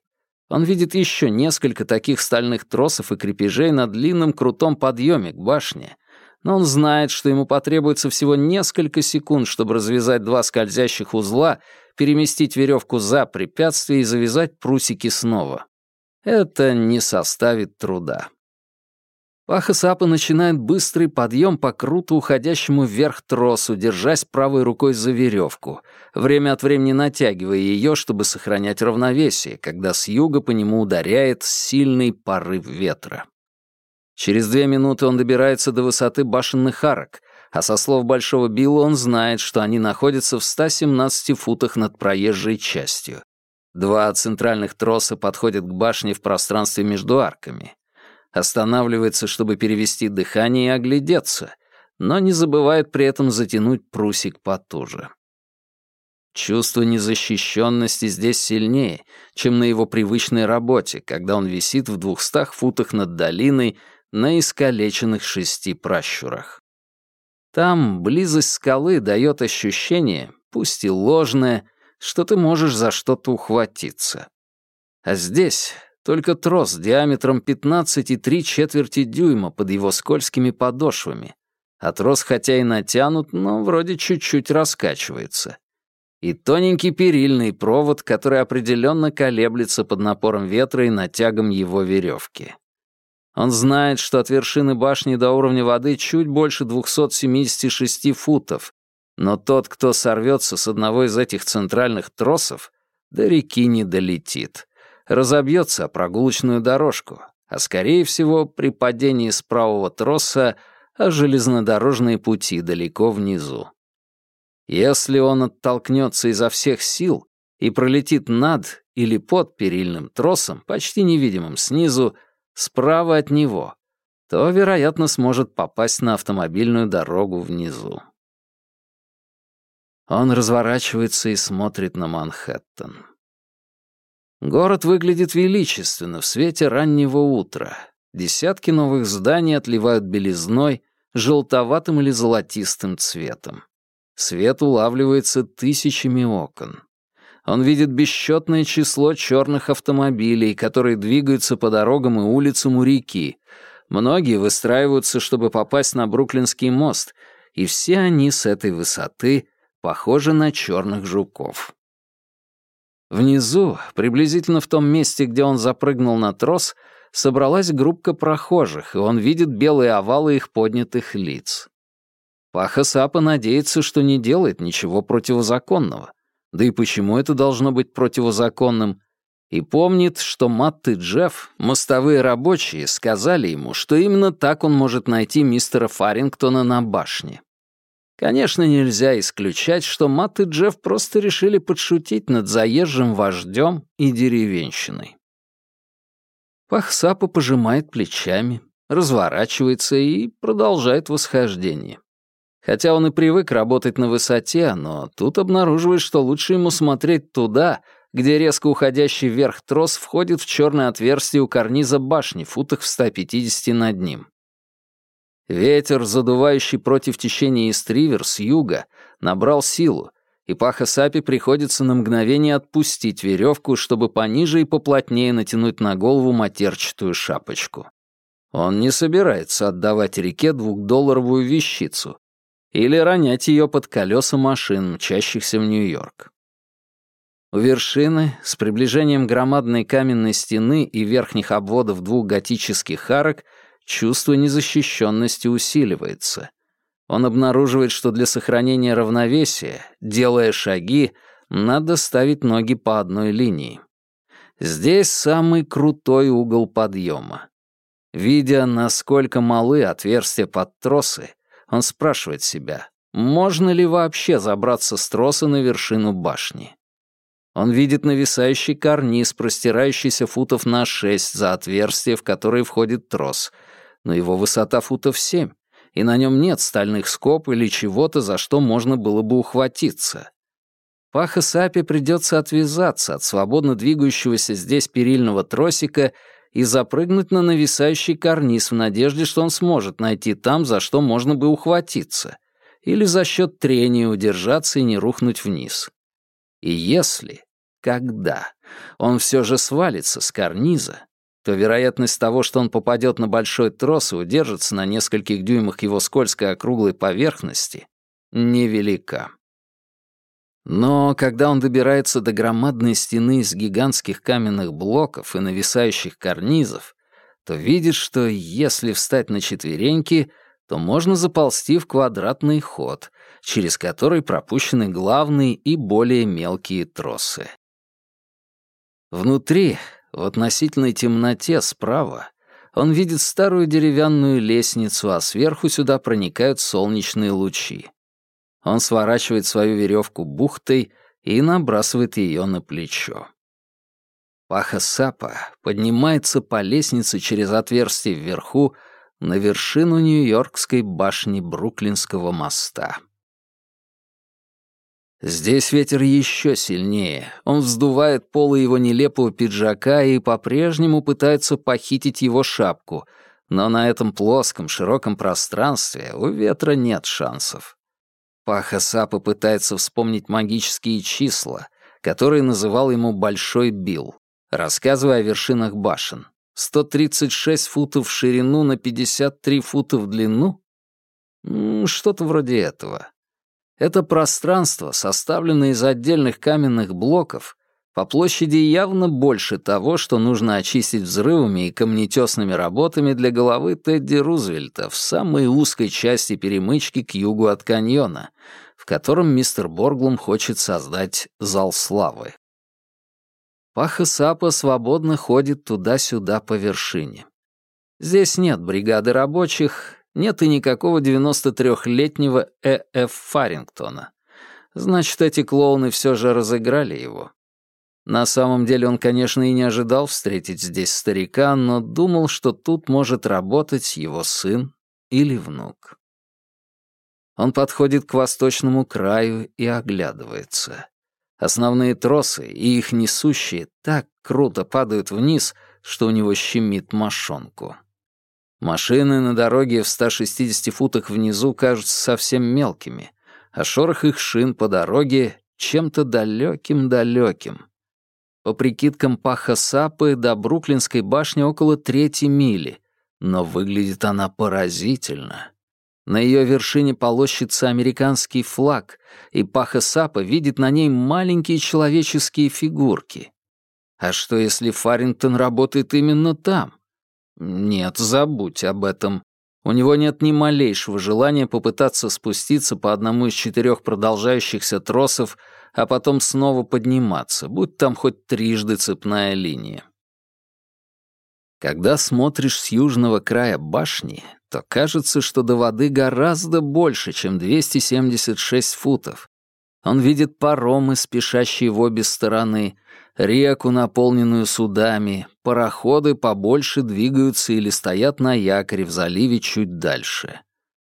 Он видит еще несколько таких стальных тросов и крепежей на длинном крутом подъеме к башне, но он знает, что ему потребуется всего несколько секунд, чтобы развязать два скользящих узла, переместить веревку за препятствие и завязать прусики снова. Это не составит труда. Паха Сапа начинает быстрый подъем по круто уходящему вверх тросу, держась правой рукой за веревку, время от времени натягивая ее, чтобы сохранять равновесие, когда с юга по нему ударяет сильный порыв ветра. Через две минуты он добирается до высоты башенных арок, а со слов Большого Билла он знает, что они находятся в 117 футах над проезжей частью. Два центральных троса подходят к башне в пространстве между арками — останавливается, чтобы перевести дыхание и оглядеться, но не забывает при этом затянуть прусик потуже. Чувство незащищенности здесь сильнее, чем на его привычной работе, когда он висит в двухстах футах над долиной на искалеченных шести пращурах. Там близость скалы дает ощущение, пусть и ложное, что ты можешь за что-то ухватиться. А здесь только трос диаметром 15,3 четверти дюйма под его скользкими подошвами. А трос хотя и натянут, но вроде чуть-чуть раскачивается и тоненький перильный провод, который определенно колеблется под напором ветра и натягом его веревки. Он знает, что от вершины башни до уровня воды чуть больше 276 футов, но тот, кто сорвется с одного из этих центральных тросов, до реки не долетит. Разобьется о прогулочную дорожку, а, скорее всего, при падении с правого троса о железнодорожные пути далеко внизу. Если он оттолкнется изо всех сил и пролетит над или под перильным тросом, почти невидимым снизу, справа от него, то, вероятно, сможет попасть на автомобильную дорогу внизу. Он разворачивается и смотрит на Манхэттен. Город выглядит величественно в свете раннего утра. Десятки новых зданий отливают белизной, желтоватым или золотистым цветом. Свет улавливается тысячами окон. Он видит бесчетное число черных автомобилей, которые двигаются по дорогам и улицам у реки. Многие выстраиваются, чтобы попасть на Бруклинский мост, и все они с этой высоты похожи на черных жуков. Внизу, приблизительно в том месте, где он запрыгнул на трос, собралась группка прохожих, и он видит белые овалы их поднятых лиц. Паха Сапа надеется, что не делает ничего противозаконного. Да и почему это должно быть противозаконным? И помнит, что Матт и Джефф, мостовые рабочие, сказали ему, что именно так он может найти мистера Фарингтона на башне. Конечно, нельзя исключать, что Матт и Джефф просто решили подшутить над заезжим вождем и деревенщиной. Пахсапа пожимает плечами, разворачивается и продолжает восхождение. Хотя он и привык работать на высоте, но тут обнаруживает, что лучше ему смотреть туда, где резко уходящий вверх трос входит в черное отверстие у карниза башни, футах в 150 над ним. Ветер, задувающий против течения Истривер с юга, набрал силу, и Паха Сапи приходится на мгновение отпустить веревку, чтобы пониже и поплотнее натянуть на голову матерчатую шапочку. Он не собирается отдавать реке двухдолларовую вещицу, или ронять ее под колеса машин, мчащихся в Нью-Йорк. У вершины, с приближением громадной каменной стены и верхних обводов двух готических арок, чувство незащищенности усиливается. Он обнаруживает, что для сохранения равновесия, делая шаги, надо ставить ноги по одной линии. Здесь самый крутой угол подъема. Видя, насколько малы отверстия под тросы, он спрашивает себя, можно ли вообще забраться с троса на вершину башни. Он видит нависающий карниз, простирающийся футов на шесть за отверстие, в которое входит трос, но его высота футов семь, и на нем нет стальных скоб или чего-то, за что можно было бы ухватиться. Паха Сапи придется отвязаться от свободно двигающегося здесь перильного тросика и запрыгнуть на нависающий карниз в надежде, что он сможет найти там, за что можно бы ухватиться, или за счет трения удержаться и не рухнуть вниз. И если, когда он все же свалится с карниза, то вероятность того, что он попадет на большой трос и удержится на нескольких дюймах его скользкой округлой поверхности, невелика. Но когда он добирается до громадной стены из гигантских каменных блоков и нависающих карнизов, то видит, что если встать на четвереньки, то можно заползти в квадратный ход, через который пропущены главные и более мелкие тросы. Внутри, в относительной темноте справа, он видит старую деревянную лестницу, а сверху сюда проникают солнечные лучи. Он сворачивает свою веревку бухтой и набрасывает ее на плечо. Паха Сапа поднимается по лестнице через отверстие вверху, на вершину Нью-Йоркской башни Бруклинского моста. Здесь ветер еще сильнее. Он вздувает полы его нелепого пиджака и по-прежнему пытается похитить его шапку, но на этом плоском, широком пространстве у ветра нет шансов. Паха Сапа пытается вспомнить магические числа, которые называл ему Большой Билл, рассказывая о вершинах башен. 136 футов в ширину на 53 фута в длину? Что-то вроде этого. Это пространство, составленное из отдельных каменных блоков, по площади явно больше того, что нужно очистить взрывами и камнетесными работами для головы Тедди Рузвельта в самой узкой части перемычки к югу от каньона, в котором мистер Борглум хочет создать зал славы. Паха Сапа свободно ходит туда-сюда по вершине. Здесь нет бригады рабочих, нет и никакого 93-летнего Э.Ф. Фарингтона. Значит, эти клоуны все же разыграли его. На самом деле он, конечно, и не ожидал встретить здесь старика, но думал, что тут может работать его сын или внук. Он подходит к восточному краю и оглядывается. Основные тросы и их несущие так круто падают вниз, что у него щемит мошонку. Машины на дороге в 160 футах внизу кажутся совсем мелкими, а шорох их шин по дороге чем-то далеким-далеким. По прикидкам Паха Сапы до Бруклинской башни около трети мили, но выглядит она поразительно. На ее вершине полощется американский флаг, и Паха Сапа видит на ней маленькие человеческие фигурки. А что, если Фарингтон работает именно там? Нет, забудь об этом. У него нет ни малейшего желания попытаться спуститься по одному из четырех продолжающихся тросов, а потом снова подниматься, будь там хоть трижды цепная линия. Когда смотришь с южного края башни, то кажется, что до воды гораздо больше, чем 276 футов. Он видит паромы, спешащие в обе стороны, реку, наполненную судами, пароходы побольше двигаются или стоят на якоре в заливе чуть дальше.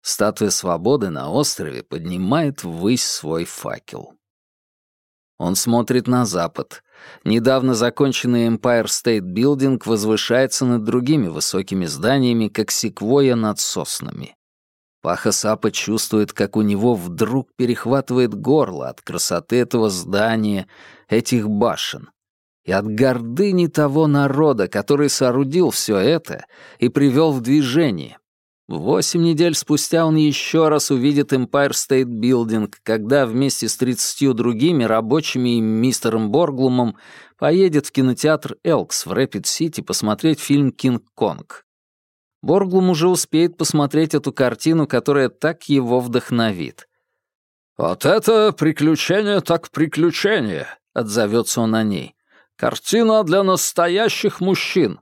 Статуя свободы на острове поднимает ввысь свой факел. Он смотрит на запад. Недавно законченный Empire State Building возвышается над другими высокими зданиями, как секвойя над соснами. Паха Сапа чувствует, как у него вдруг перехватывает горло от красоты этого здания, этих башен, и от гордыни того народа, который соорудил все это и привел в движение. Восемь недель спустя он еще раз увидит Empire State Building, когда вместе с тридцатью другими рабочими и мистером Борглумом поедет в кинотеатр «Элкс» в Рэпид-Сити посмотреть фильм «Кинг-Конг». Борглум уже успеет посмотреть эту картину, которая так его вдохновит. «Вот это приключение так приключение», — отзовется он о ней. «Картина для настоящих мужчин».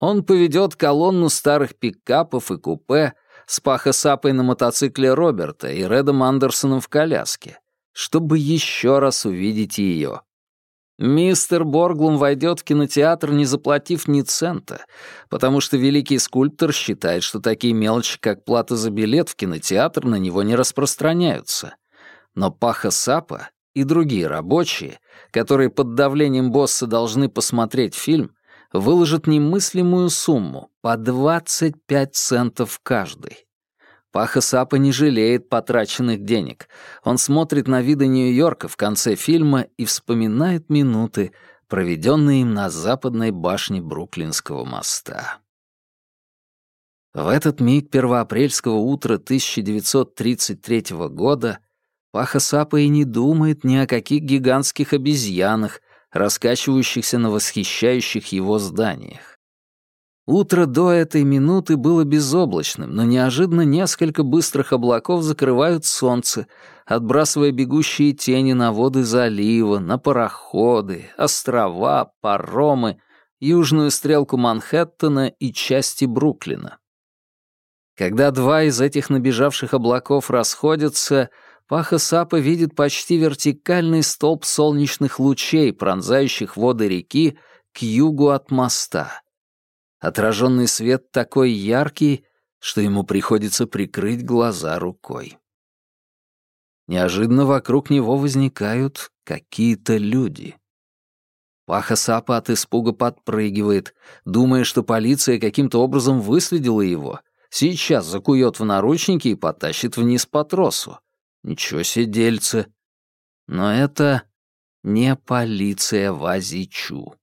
Он поведет колонну старых пикапов и купе с Паха-Сапой на мотоцикле Роберта и Редом Андерсоном в коляске, чтобы еще раз увидеть ее. Мистер Борглум войдет в кинотеатр, не заплатив ни цента, потому что великий скульптор считает, что такие мелочи, как плата за билет в кинотеатр, на него не распространяются. Но Паха Сапа и другие рабочие, которые под давлением босса должны посмотреть фильм, выложат немыслимую сумму по 25 центов каждый. Паха Сапа не жалеет потраченных денег. Он смотрит на виды Нью-Йорка в конце фильма и вспоминает минуты, проведенные им на западной башне Бруклинского моста. В этот миг первоапрельского утра 1933 года Паха Сапа и не думает ни о каких гигантских обезьянах, раскачивающихся на восхищающих его зданиях. Утро до этой минуты было безоблачным, но неожиданно несколько быстрых облаков закрывают солнце, отбрасывая бегущие тени на воды залива, на пароходы, острова, паромы, южную стрелку Манхэттена и части Бруклина. Когда два из этих набежавших облаков расходятся, Паха Сапа видит почти вертикальный столб солнечных лучей, пронзающих воды реки к югу от моста — Отраженный свет такой яркий, что ему приходится прикрыть глаза рукой. Неожиданно вокруг него возникают какие-то люди. Паха Сапа от испуга подпрыгивает, думая, что полиция каким-то образом выследила его. Сейчас закует в наручники и потащит вниз по тросу. Ничего себе дельце. Но это не полиция Вазичу.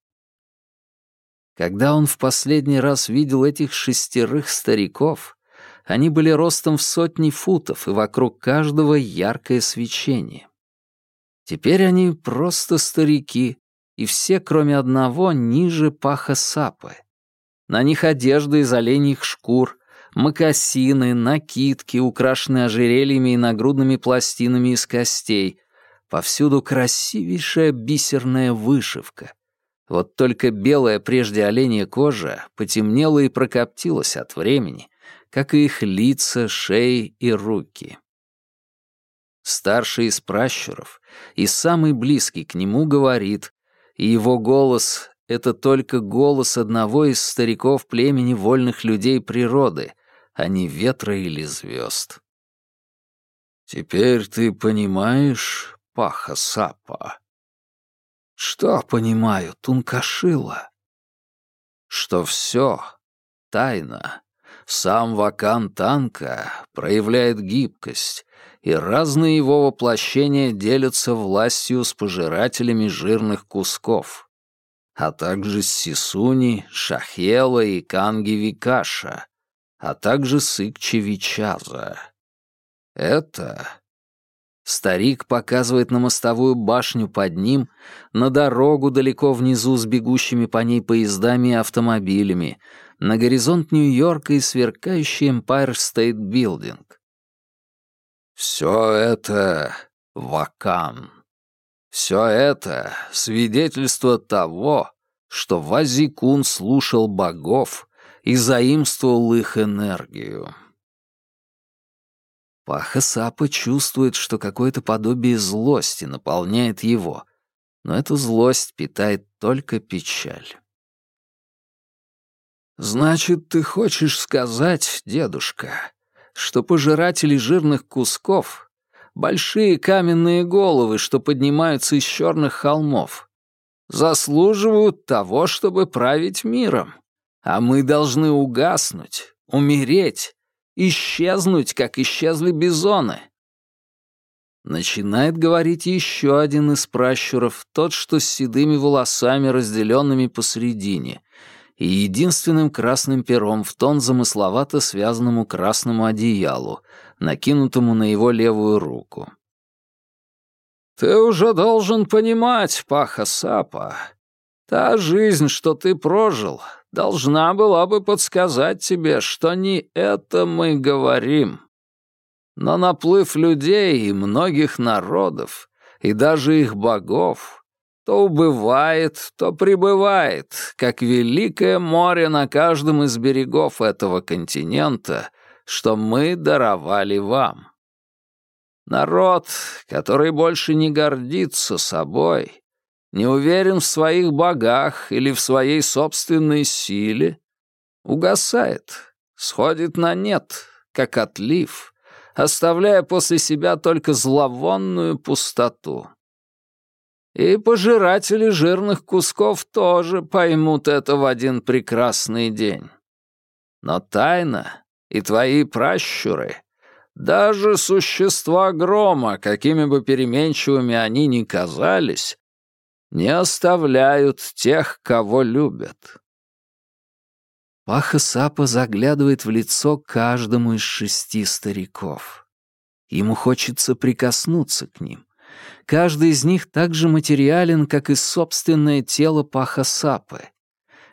Когда он в последний раз видел этих шестерых стариков, они были ростом в сотни футов, и вокруг каждого яркое свечение. Теперь они просто старики, и все, кроме одного, ниже паха сапы. На них одежда из оленьих шкур, мокасины, накидки, украшенные ожерельями и нагрудными пластинами из костей. Повсюду красивейшая бисерная вышивка. Вот только белая прежде оленья кожа потемнела и прокоптилась от времени, как и их лица, шеи и руки. Старший из пращуров и самый близкий к нему говорит, и его голос — это только голос одного из стариков племени вольных людей природы, а не ветра или звезд. «Теперь ты понимаешь, Паха Сапа?» «Что понимаю, Тункашила?» «Что все тайна. Сам Вакан Танка проявляет гибкость, и разные его воплощения делятся властью с пожирателями жирных кусков, а также с Сисуни, Шахела и Канги Викаша, а также с Икчи Вичаза. Это... Старик показывает на мостовую башню под ним, на дорогу далеко внизу с бегущими по ней поездами и автомобилями, на горизонт Нью-Йорка и сверкающий Empire State Building. Все это вакан. Все это свидетельство того, что Вазикун слушал богов и заимствовал их энергию. Паха Сапа чувствует, что какое-то подобие злости наполняет его, но эту злость питает только печаль. «Значит, ты хочешь сказать, дедушка, что пожиратели жирных кусков — большие каменные головы, что поднимаются из черных холмов, заслуживают того, чтобы править миром, а мы должны угаснуть, умереть, исчезнуть, как исчезли бизоны. Начинает говорить еще один из пращуров, тот, что с седыми волосами, разделенными посередине, и единственным красным пером в тон замысловато связанному красному одеялу, накинутому на его левую руку. «Ты уже должен понимать, Паха Сапа, та жизнь, что ты прожил, должна была бы подсказать тебе, что не это мы говорим. Но наплыв людей и многих народов, и даже их богов — то убывает, то прибывает, как великое море на каждом из берегов этого континента, что мы даровали вам. Народ, который больше не гордится собой, не уверен в своих богах или в своей собственной силе, угасает, сходит на нет, как отлив, оставляя после себя только зловонную пустоту. И пожиратели жирных кусков тоже поймут это в один прекрасный день. Но тайна и твои пращуры, даже существа грома, какими бы переменчивыми они ни казались, не оставляют тех, кого любят. Паха Сапа заглядывает в лицо каждому из шести стариков. Ему хочется прикоснуться к ним, Каждый из них так же материален, как и собственное тело Паха-Сапы.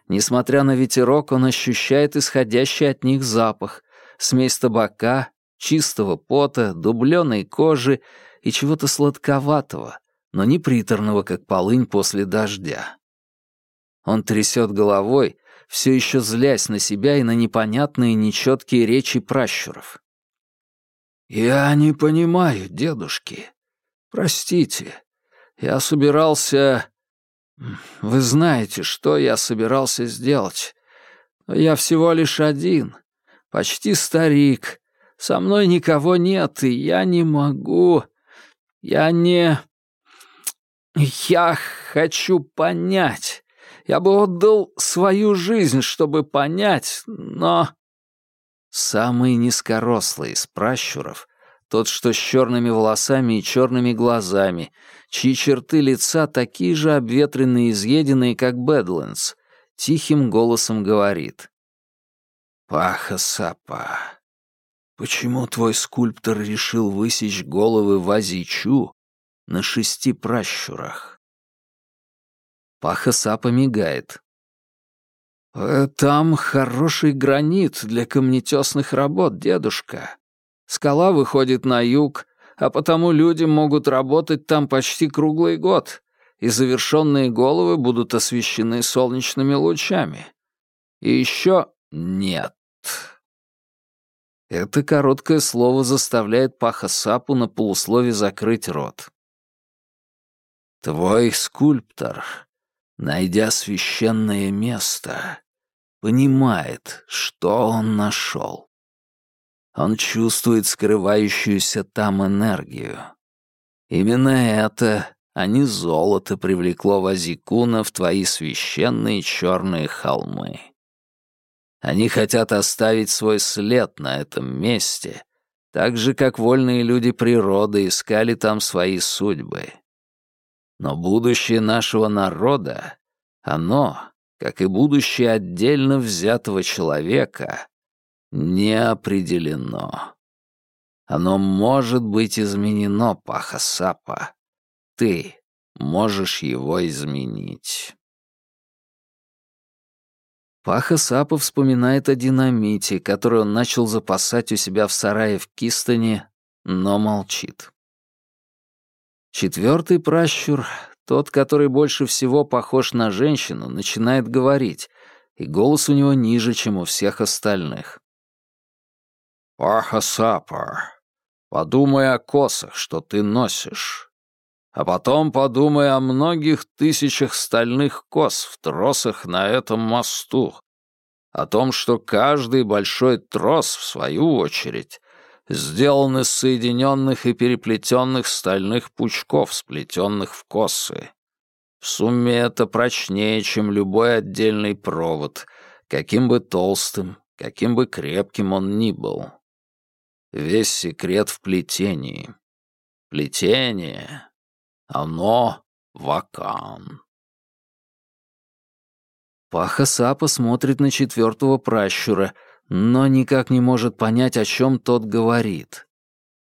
Несмотря на ветерок, он ощущает исходящий от них запах, смесь табака, чистого пота, дубленой кожи и чего-то сладковатого, но не приторного, как полынь после дождя. Он трясет головой, все еще злясь на себя и на непонятные нечеткие речи пращуров. «Я не понимаю, дедушки. Простите, я собирался... Вы знаете, что я собирался сделать. Но я всего лишь один, почти старик. Со мной никого нет, и я не могу... Я не... Я хочу понять. Я бы отдал свою жизнь, чтобы понять, но... Самый низкорослый из пращуров, тот, что с черными волосами и черными глазами, чьи черты лица такие же обветренные и изъеденные, как Бэдлендс, тихим голосом говорит. «Паха Сапа, почему твой скульптор решил высечь головы Вазичу на шести пращурах?» Паха Сапа мигает. «Э, «Там хороший гранит для камнетесных работ, дедушка. Скала выходит на юг, а потому люди могут работать там почти круглый год, и завершенные головы будут освещены солнечными лучами. И еще нет». Это короткое слово заставляет Паха Сапу на полуслове закрыть рот. «Твой скульптор, найдя священное место, понимает, что он нашел. Он чувствует скрывающуюся там энергию. Именно это, а не золото, привлекло Вазикуна в твои священные черные холмы. Они хотят оставить свой след на этом месте, так же, как вольные люди природы искали там свои судьбы. Но будущее нашего народа, оно, как и будущее отдельно взятого человека, не определено. Оно может быть изменено, Пахасапа. Ты можешь его изменить. Паха Сапа вспоминает о динамите, который он начал запасать у себя в сарае в Кистоне, но молчит. Четвертый пращур, тот, который больше всего похож на женщину, начинает говорить, и голос у него ниже, чем у всех остальных. «Паха-сапа, подумай о косах, что ты носишь, а потом подумай о многих тысячах стальных кос в тросах на этом мосту, о том, что каждый большой трос, в свою очередь, сделан из соединенных и переплетенных стальных пучков, сплетенных в косы. В сумме это прочнее, чем любой отдельный провод, каким бы толстым, каким бы крепким он ни был. Весь секрет в плетении. Плетение, оно вакан. Паха Сапа смотрит на четвертого пращура — но никак не может понять, о чем тот говорит.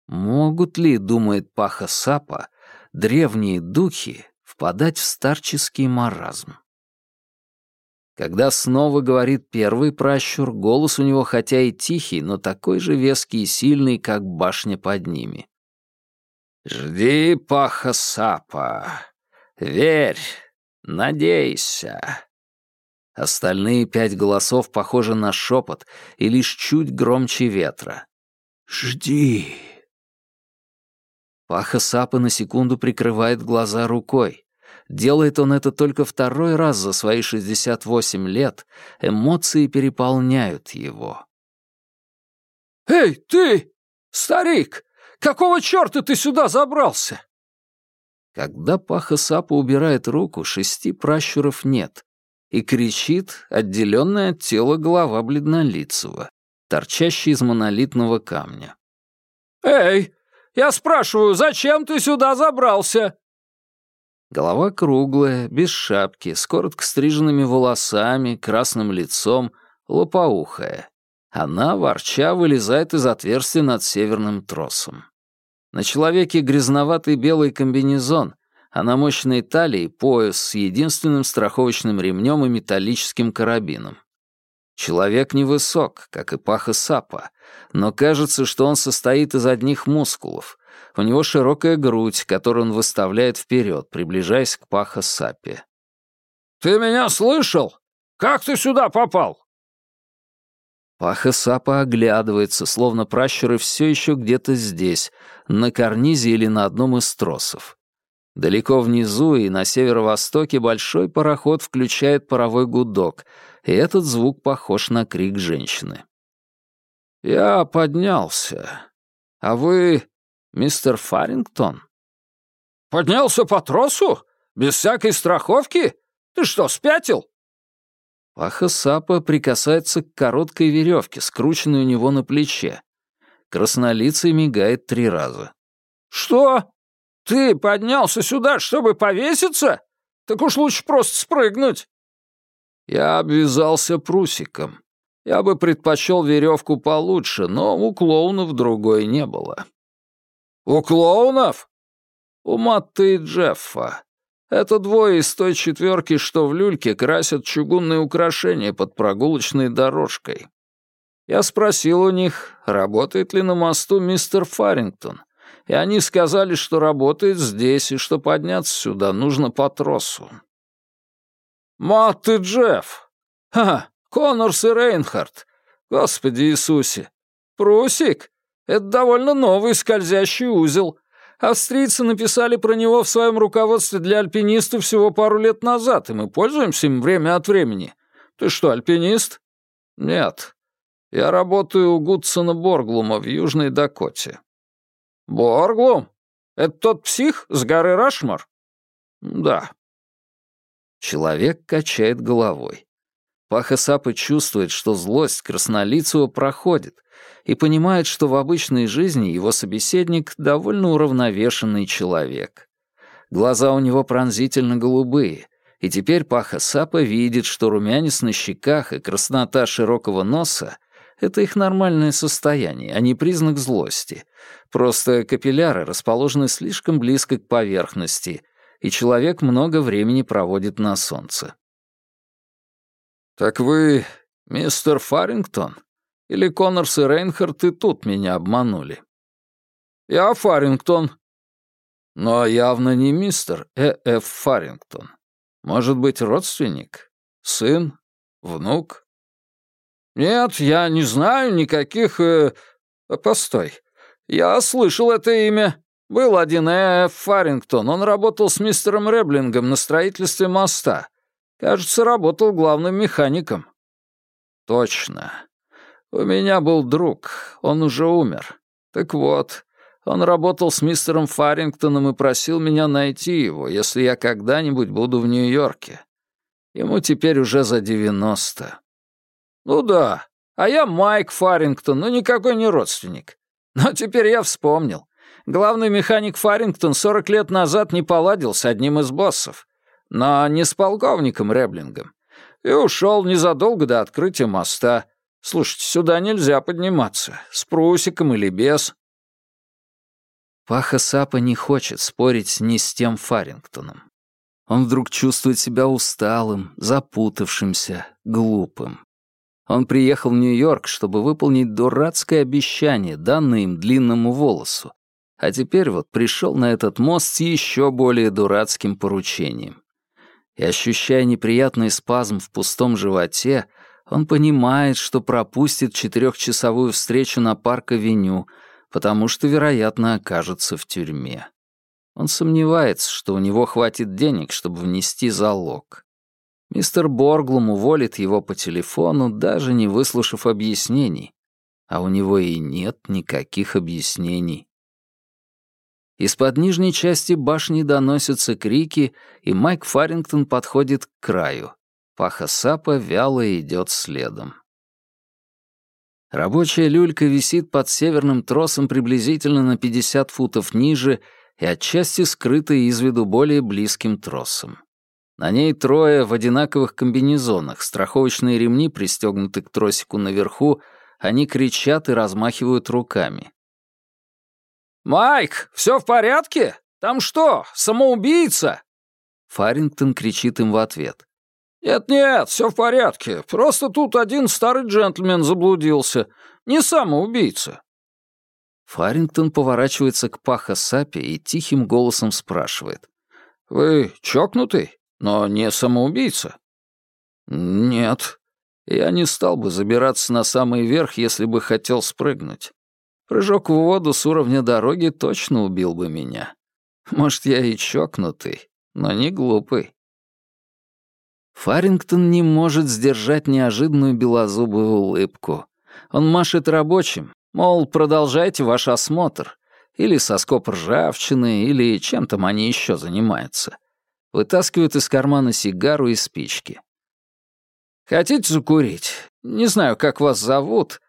Могут ли, думает Паха Сапа, древние духи впадать в старческий маразм? Когда снова говорит первый пращур, голос у него хотя и тихий, но такой же веский и сильный, как башня под ними. «Жди, Паха Сапа, верь, надейся, Остальные пять голосов похожи на шепот и лишь чуть громче ветра. «Жди!» Паха Сапа на секунду прикрывает глаза рукой. Делает он это только второй раз за свои 68 лет, эмоции переполняют его. «Эй, ты! Старик! Какого черта ты сюда забрался?» Когда Паха Сапа убирает руку, шести пращуров нет, и кричит отделенная от тела голова бледнолицего, торчащая из монолитного камня. «Эй, я спрашиваю, зачем ты сюда забрался?» Голова круглая, без шапки, с коротко стриженными волосами, красным лицом, лопоухая. Она, ворча, вылезает из отверстия над северным тросом. На человеке грязноватый белый комбинезон, а на мощной талии пояс с единственным страховочным ремнем и металлическим карабином. Человек невысок, как и паха сапа, но кажется, что он состоит из одних мускулов. У него широкая грудь, которую он выставляет вперед, приближаясь к паха сапе. «Ты меня слышал? Как ты сюда попал?» Паха Сапа оглядывается, словно пращуры все еще где-то здесь, на карнизе или на одном из тросов. Далеко внизу и на северо-востоке большой пароход включает паровой гудок, и этот звук похож на крик женщины. «Я поднялся. А вы мистер Фарингтон?» «Поднялся по тросу? Без всякой страховки? Ты что, спятил?» Паха Сапа прикасается к короткой веревке, скрученной у него на плече. Краснолицый мигает три раза. «Что? Ты поднялся сюда, чтобы повеситься? Так уж лучше просто спрыгнуть». Я обвязался прусиком. Я бы предпочел веревку получше, но у клоунов другой не было. «У клоунов?» «У Матта и Джеффа. Это двое из той четверки, что в люльке красят чугунные украшения под прогулочной дорожкой. Я спросил у них, работает ли на мосту мистер Фарингтон, и они сказали, что работает здесь, и что подняться сюда нужно по тросу. «Матт и Джефф! Ха, Коннорс и Рейнхард! Господи Иисусе! Прусик! Это довольно новый скользящий узел. Австрийцы написали про него в своем руководстве для альпинистов всего пару лет назад, и мы пользуемся им время от времени. Ты что, альпинист? Нет. Я работаю у Гудсона Борглума в Южной Дакоте. Борглум? Это тот псих с горы Рашмар? Да. Человек качает головой. Паха Сапа чувствует, что злость краснолицего проходит, и понимает, что в обычной жизни его собеседник довольно уравновешенный человек. Глаза у него пронзительно голубые, и теперь Паха Сапа видит, что румянец на щеках и краснота широкого носа — это их нормальное состояние, а не признак злости. Просто капилляры расположены слишком близко к поверхности, и человек много времени проводит на солнце. «Так вы мистер Фарингтон?» Или Коннорс и Рейнхард и тут меня обманули? Я Фарингтон. Но явно не мистер Э. Ф. Фарингтон. Может быть, родственник? Сын? Внук? Нет, я не знаю никаких... Э... Постой. Я слышал это имя. Был один Э. Ф. Фарингтон. Он работал с мистером Реблингом на строительстве моста. Кажется, работал главным механиком. Точно. У меня был друг, он уже умер. Так вот, он работал с мистером Фарингтоном и просил меня найти его, если я когда-нибудь буду в Нью-Йорке. Ему теперь уже за девяносто. Ну да, а я Майк Фарингтон, но никакой не родственник. Но теперь я вспомнил. Главный механик Фарингтон 40 лет назад не поладил с одним из боссов, но не с полковником Реблингом, и ушел незадолго до открытия моста — Слушайте, сюда нельзя подниматься. С прусиком или без. Паха Сапа не хочет спорить ни с тем Фарингтоном. Он вдруг чувствует себя усталым, запутавшимся, глупым. Он приехал в Нью-Йорк, чтобы выполнить дурацкое обещание, данное им длинному волосу. А теперь вот пришел на этот мост с еще более дурацким поручением. И ощущая неприятный спазм в пустом животе, он понимает, что пропустит четырехчасовую встречу на парк-авеню, потому что, вероятно, окажется в тюрьме. Он сомневается, что у него хватит денег, чтобы внести залог. Мистер Борглум уволит его по телефону, даже не выслушав объяснений. А у него и нет никаких объяснений. Из-под нижней части башни доносятся крики, и Майк Фарингтон подходит к краю. Паха Сапа вяло идет следом. Рабочая люлька висит под северным тросом приблизительно на 50 футов ниже и отчасти скрыта из виду более близким тросом. На ней трое в одинаковых комбинезонах, страховочные ремни пристегнуты к тросику наверху, они кричат и размахивают руками. «Майк, все в порядке? Там что, самоубийца?» Фарингтон кричит им в ответ. «Нет-нет, все в порядке. Просто тут один старый джентльмен заблудился. Не самоубийца». Фарингтон поворачивается к Паха Сапи и тихим голосом спрашивает. «Вы чокнутый, но не самоубийца?» «Нет. Я не стал бы забираться на самый верх, если бы хотел спрыгнуть. Прыжок в воду с уровня дороги точно убил бы меня. Может, я и чокнутый, но не глупый». Фарингтон не может сдержать неожиданную белозубую улыбку. Он машет рабочим, мол, продолжайте ваш осмотр, или соскоб ржавчины, или чем там они еще занимаются. Вытаскивают из кармана сигару и спички. «Хотите закурить? Не знаю, как вас зовут».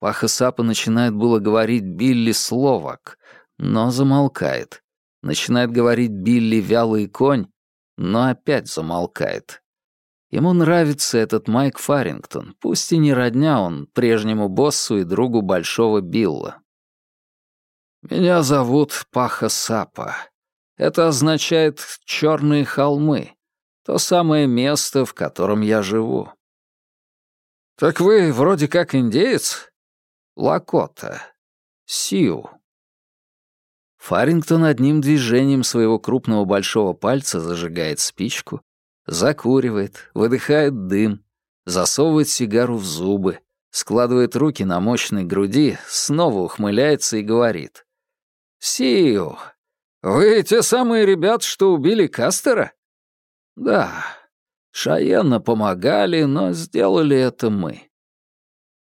Паха Сапа начинает было говорить Билли Словак, но замолкает. Начинает говорить Билли Вялый конь, но опять замолкает. Ему нравится этот Майк Фарингтон, пусть и не родня он прежнему боссу и другу Большого Билла. «Меня зовут Паха Сапа. Это означает «черные холмы», то самое место, в котором я живу». «Так вы вроде как индеец?» «Лакота. Сиу». Фарингтон одним движением своего крупного большого пальца зажигает спичку, закуривает, выдыхает дым, засовывает сигару в зубы, складывает руки на мощной груди, снова ухмыляется и говорит. «Сиу, вы те самые ребят, что убили Кастера?» «Да, Шаена помогали, но сделали это мы».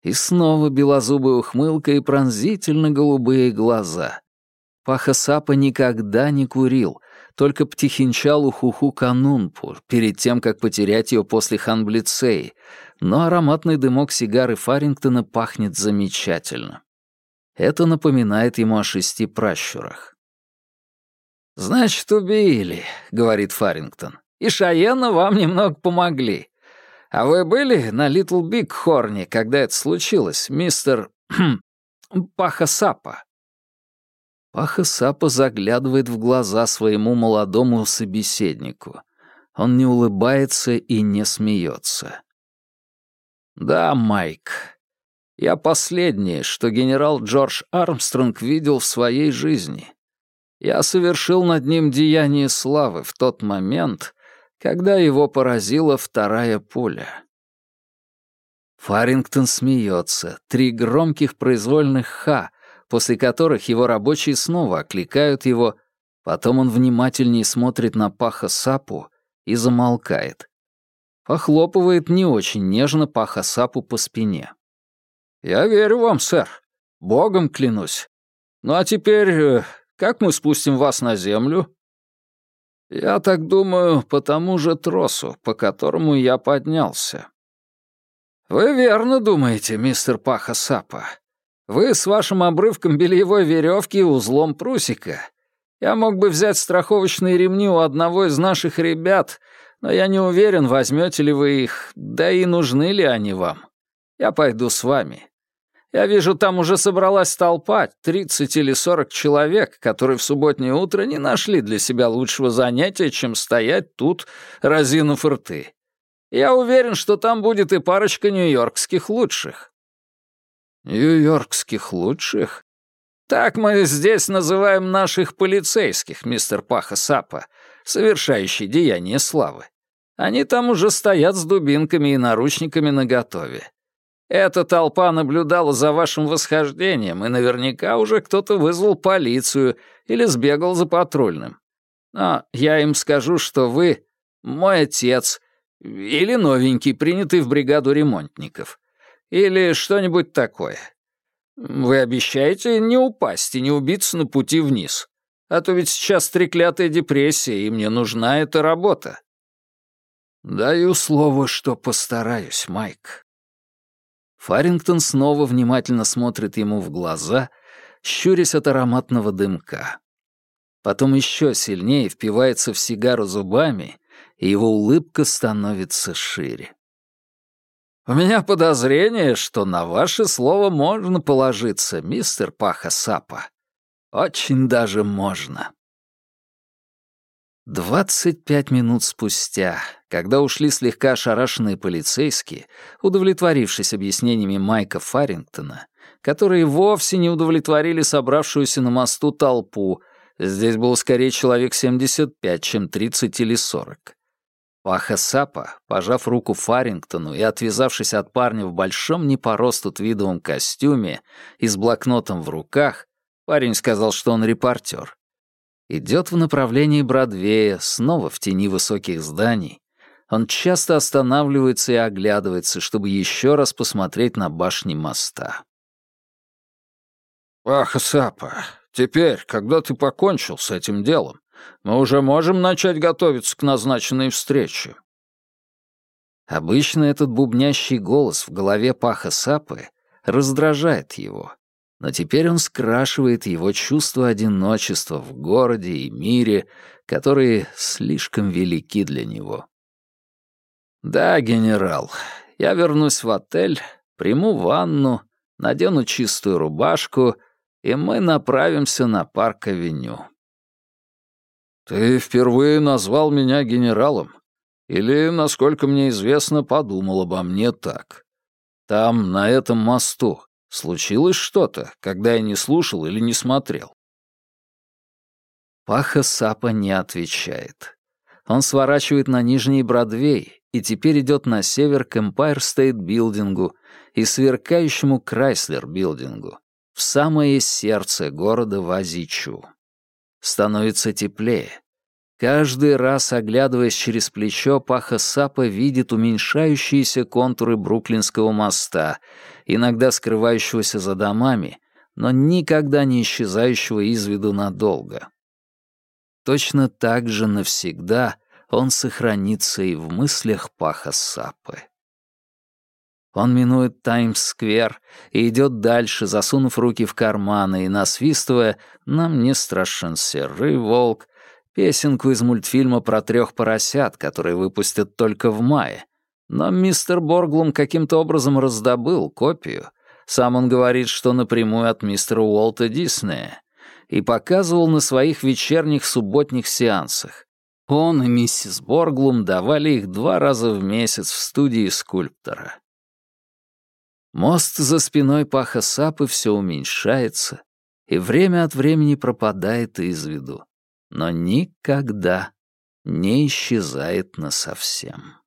И снова белозубая ухмылка и пронзительно голубые глаза. Паха Сапа никогда не курил, только птихинчал у Хуху Канунпу перед тем, как потерять ее после Ханблицей, но ароматный дымок сигары Фарингтона пахнет замечательно. Это напоминает ему о шести пращурах. «Значит, убили», — говорит Фарингтон. «И Шаена вам немного помогли. А вы были на Литл Биг Хорне, когда это случилось, мистер... <clears throat> Паха Сапа?» Паха Сапа заглядывает в глаза своему молодому собеседнику. Он не улыбается и не смеется. «Да, Майк, я последнее, что генерал Джордж Армстронг видел в своей жизни. Я совершил над ним деяние славы в тот момент, когда его поразила вторая пуля». Фарингтон смеется. Три громких произвольных «ха», после которых его рабочие снова окликают его, потом он внимательнее смотрит на Паха Сапу и замолкает. Похлопывает не очень нежно Паха Сапу по спине. «Я верю вам, сэр. Богом клянусь. Ну а теперь, э, как мы спустим вас на землю?» «Я так думаю, по тому же тросу, по которому я поднялся». «Вы верно думаете, мистер Паха Сапа. Вы с вашим обрывком бельевой веревки и узлом прусика. Я мог бы взять страховочные ремни у одного из наших ребят, но я не уверен, возьмете ли вы их, да и нужны ли они вам. Я пойду с вами. Я вижу, там уже собралась толпа, 30 или 40 человек, которые в субботнее утро не нашли для себя лучшего занятия, чем стоять тут, разинув рты. Я уверен, что там будет и парочка нью-йоркских лучших. «Нью-Йоркских лучших?» «Так мы здесь называем наших полицейских, мистер Паха Сапа, совершающие деяния славы. Они там уже стоят с дубинками и наручниками наготове. Эта толпа наблюдала за вашим восхождением, и наверняка уже кто-то вызвал полицию или сбегал за патрульным. Но я им скажу, что вы мой отец или новенький, принятый в бригаду ремонтников. Или что-нибудь такое. Вы обещаете не упасть и не убиться на пути вниз? А то ведь сейчас треклятая депрессия, и мне нужна эта работа. Даю слово, что постараюсь, Майк. Фарингтон снова внимательно смотрит ему в глаза, щурясь от ароматного дымка. Потом еще сильнее впивается в сигару зубами, и его улыбка становится шире. У меня подозрение, что на ваше слово можно положиться, мистер Паха Сапа. Очень даже можно. Двадцать пять минут спустя, когда ушли слегка ошарашенные полицейские, удовлетворившись объяснениями Майка Фарингтона, которые вовсе не удовлетворили собравшуюся на мосту толпу, здесь было скорее человек 75, чем 30 или 40, Паха Сапа, пожав руку Фарингтону и отвязавшись от парня в большом не по росту твидовом костюме и с блокнотом в руках, парень сказал, что он репортер, идет в направлении Бродвея, снова в тени высоких зданий, Он часто останавливается и оглядывается, чтобы еще раз посмотреть на башни моста. «Ахасапа, теперь, когда ты покончил с этим делом, мы уже можем начать готовиться к назначенной встрече». Обычно этот бубнящий голос в голове Паха Сапы раздражает его, но теперь он скрашивает его чувство одиночества в городе и мире, которые слишком велики для него. «Да, генерал, я вернусь в отель, приму ванну, надену чистую рубашку, и мы направимся на парк-авеню». «Ты впервые назвал меня генералом? Или, насколько мне известно, подумал обо мне так? Там, на этом мосту, Случилось что-то, когда я не слушал или не смотрел?» Паха Сапа не отвечает. Он сворачивает на Нижний Бродвей и теперь идет на север к Empire State Билдингу и сверкающему Крайслер Билдингу, в самое сердце города Вазичу. Становится теплее. Каждый раз, оглядываясь через плечо, Паха Сапа видит уменьшающиеся контуры Бруклинского моста, иногда скрывающегося за домами, но никогда не исчезающего из виду надолго. Точно так же навсегда он сохранится и в мыслях Паха Сапы. Он минует Таймс-сквер и идет дальше, засунув руки в карманы и насвистывая «Нам не страшен серый волк», Песенку из мультфильма про трех поросят, который выпустят только в мае. Но мистер Борглум каким-то образом раздобыл копию. Сам он говорит, что напрямую от мистера Уолта Диснея. И показывал на своих вечерних субботних сеансах. Он и миссис Борглум давали их два раза в месяц в студии скульптора. Мост за спиной Паха Сапы все уменьшается и время от времени пропадает из виду но никогда не исчезает насовсем.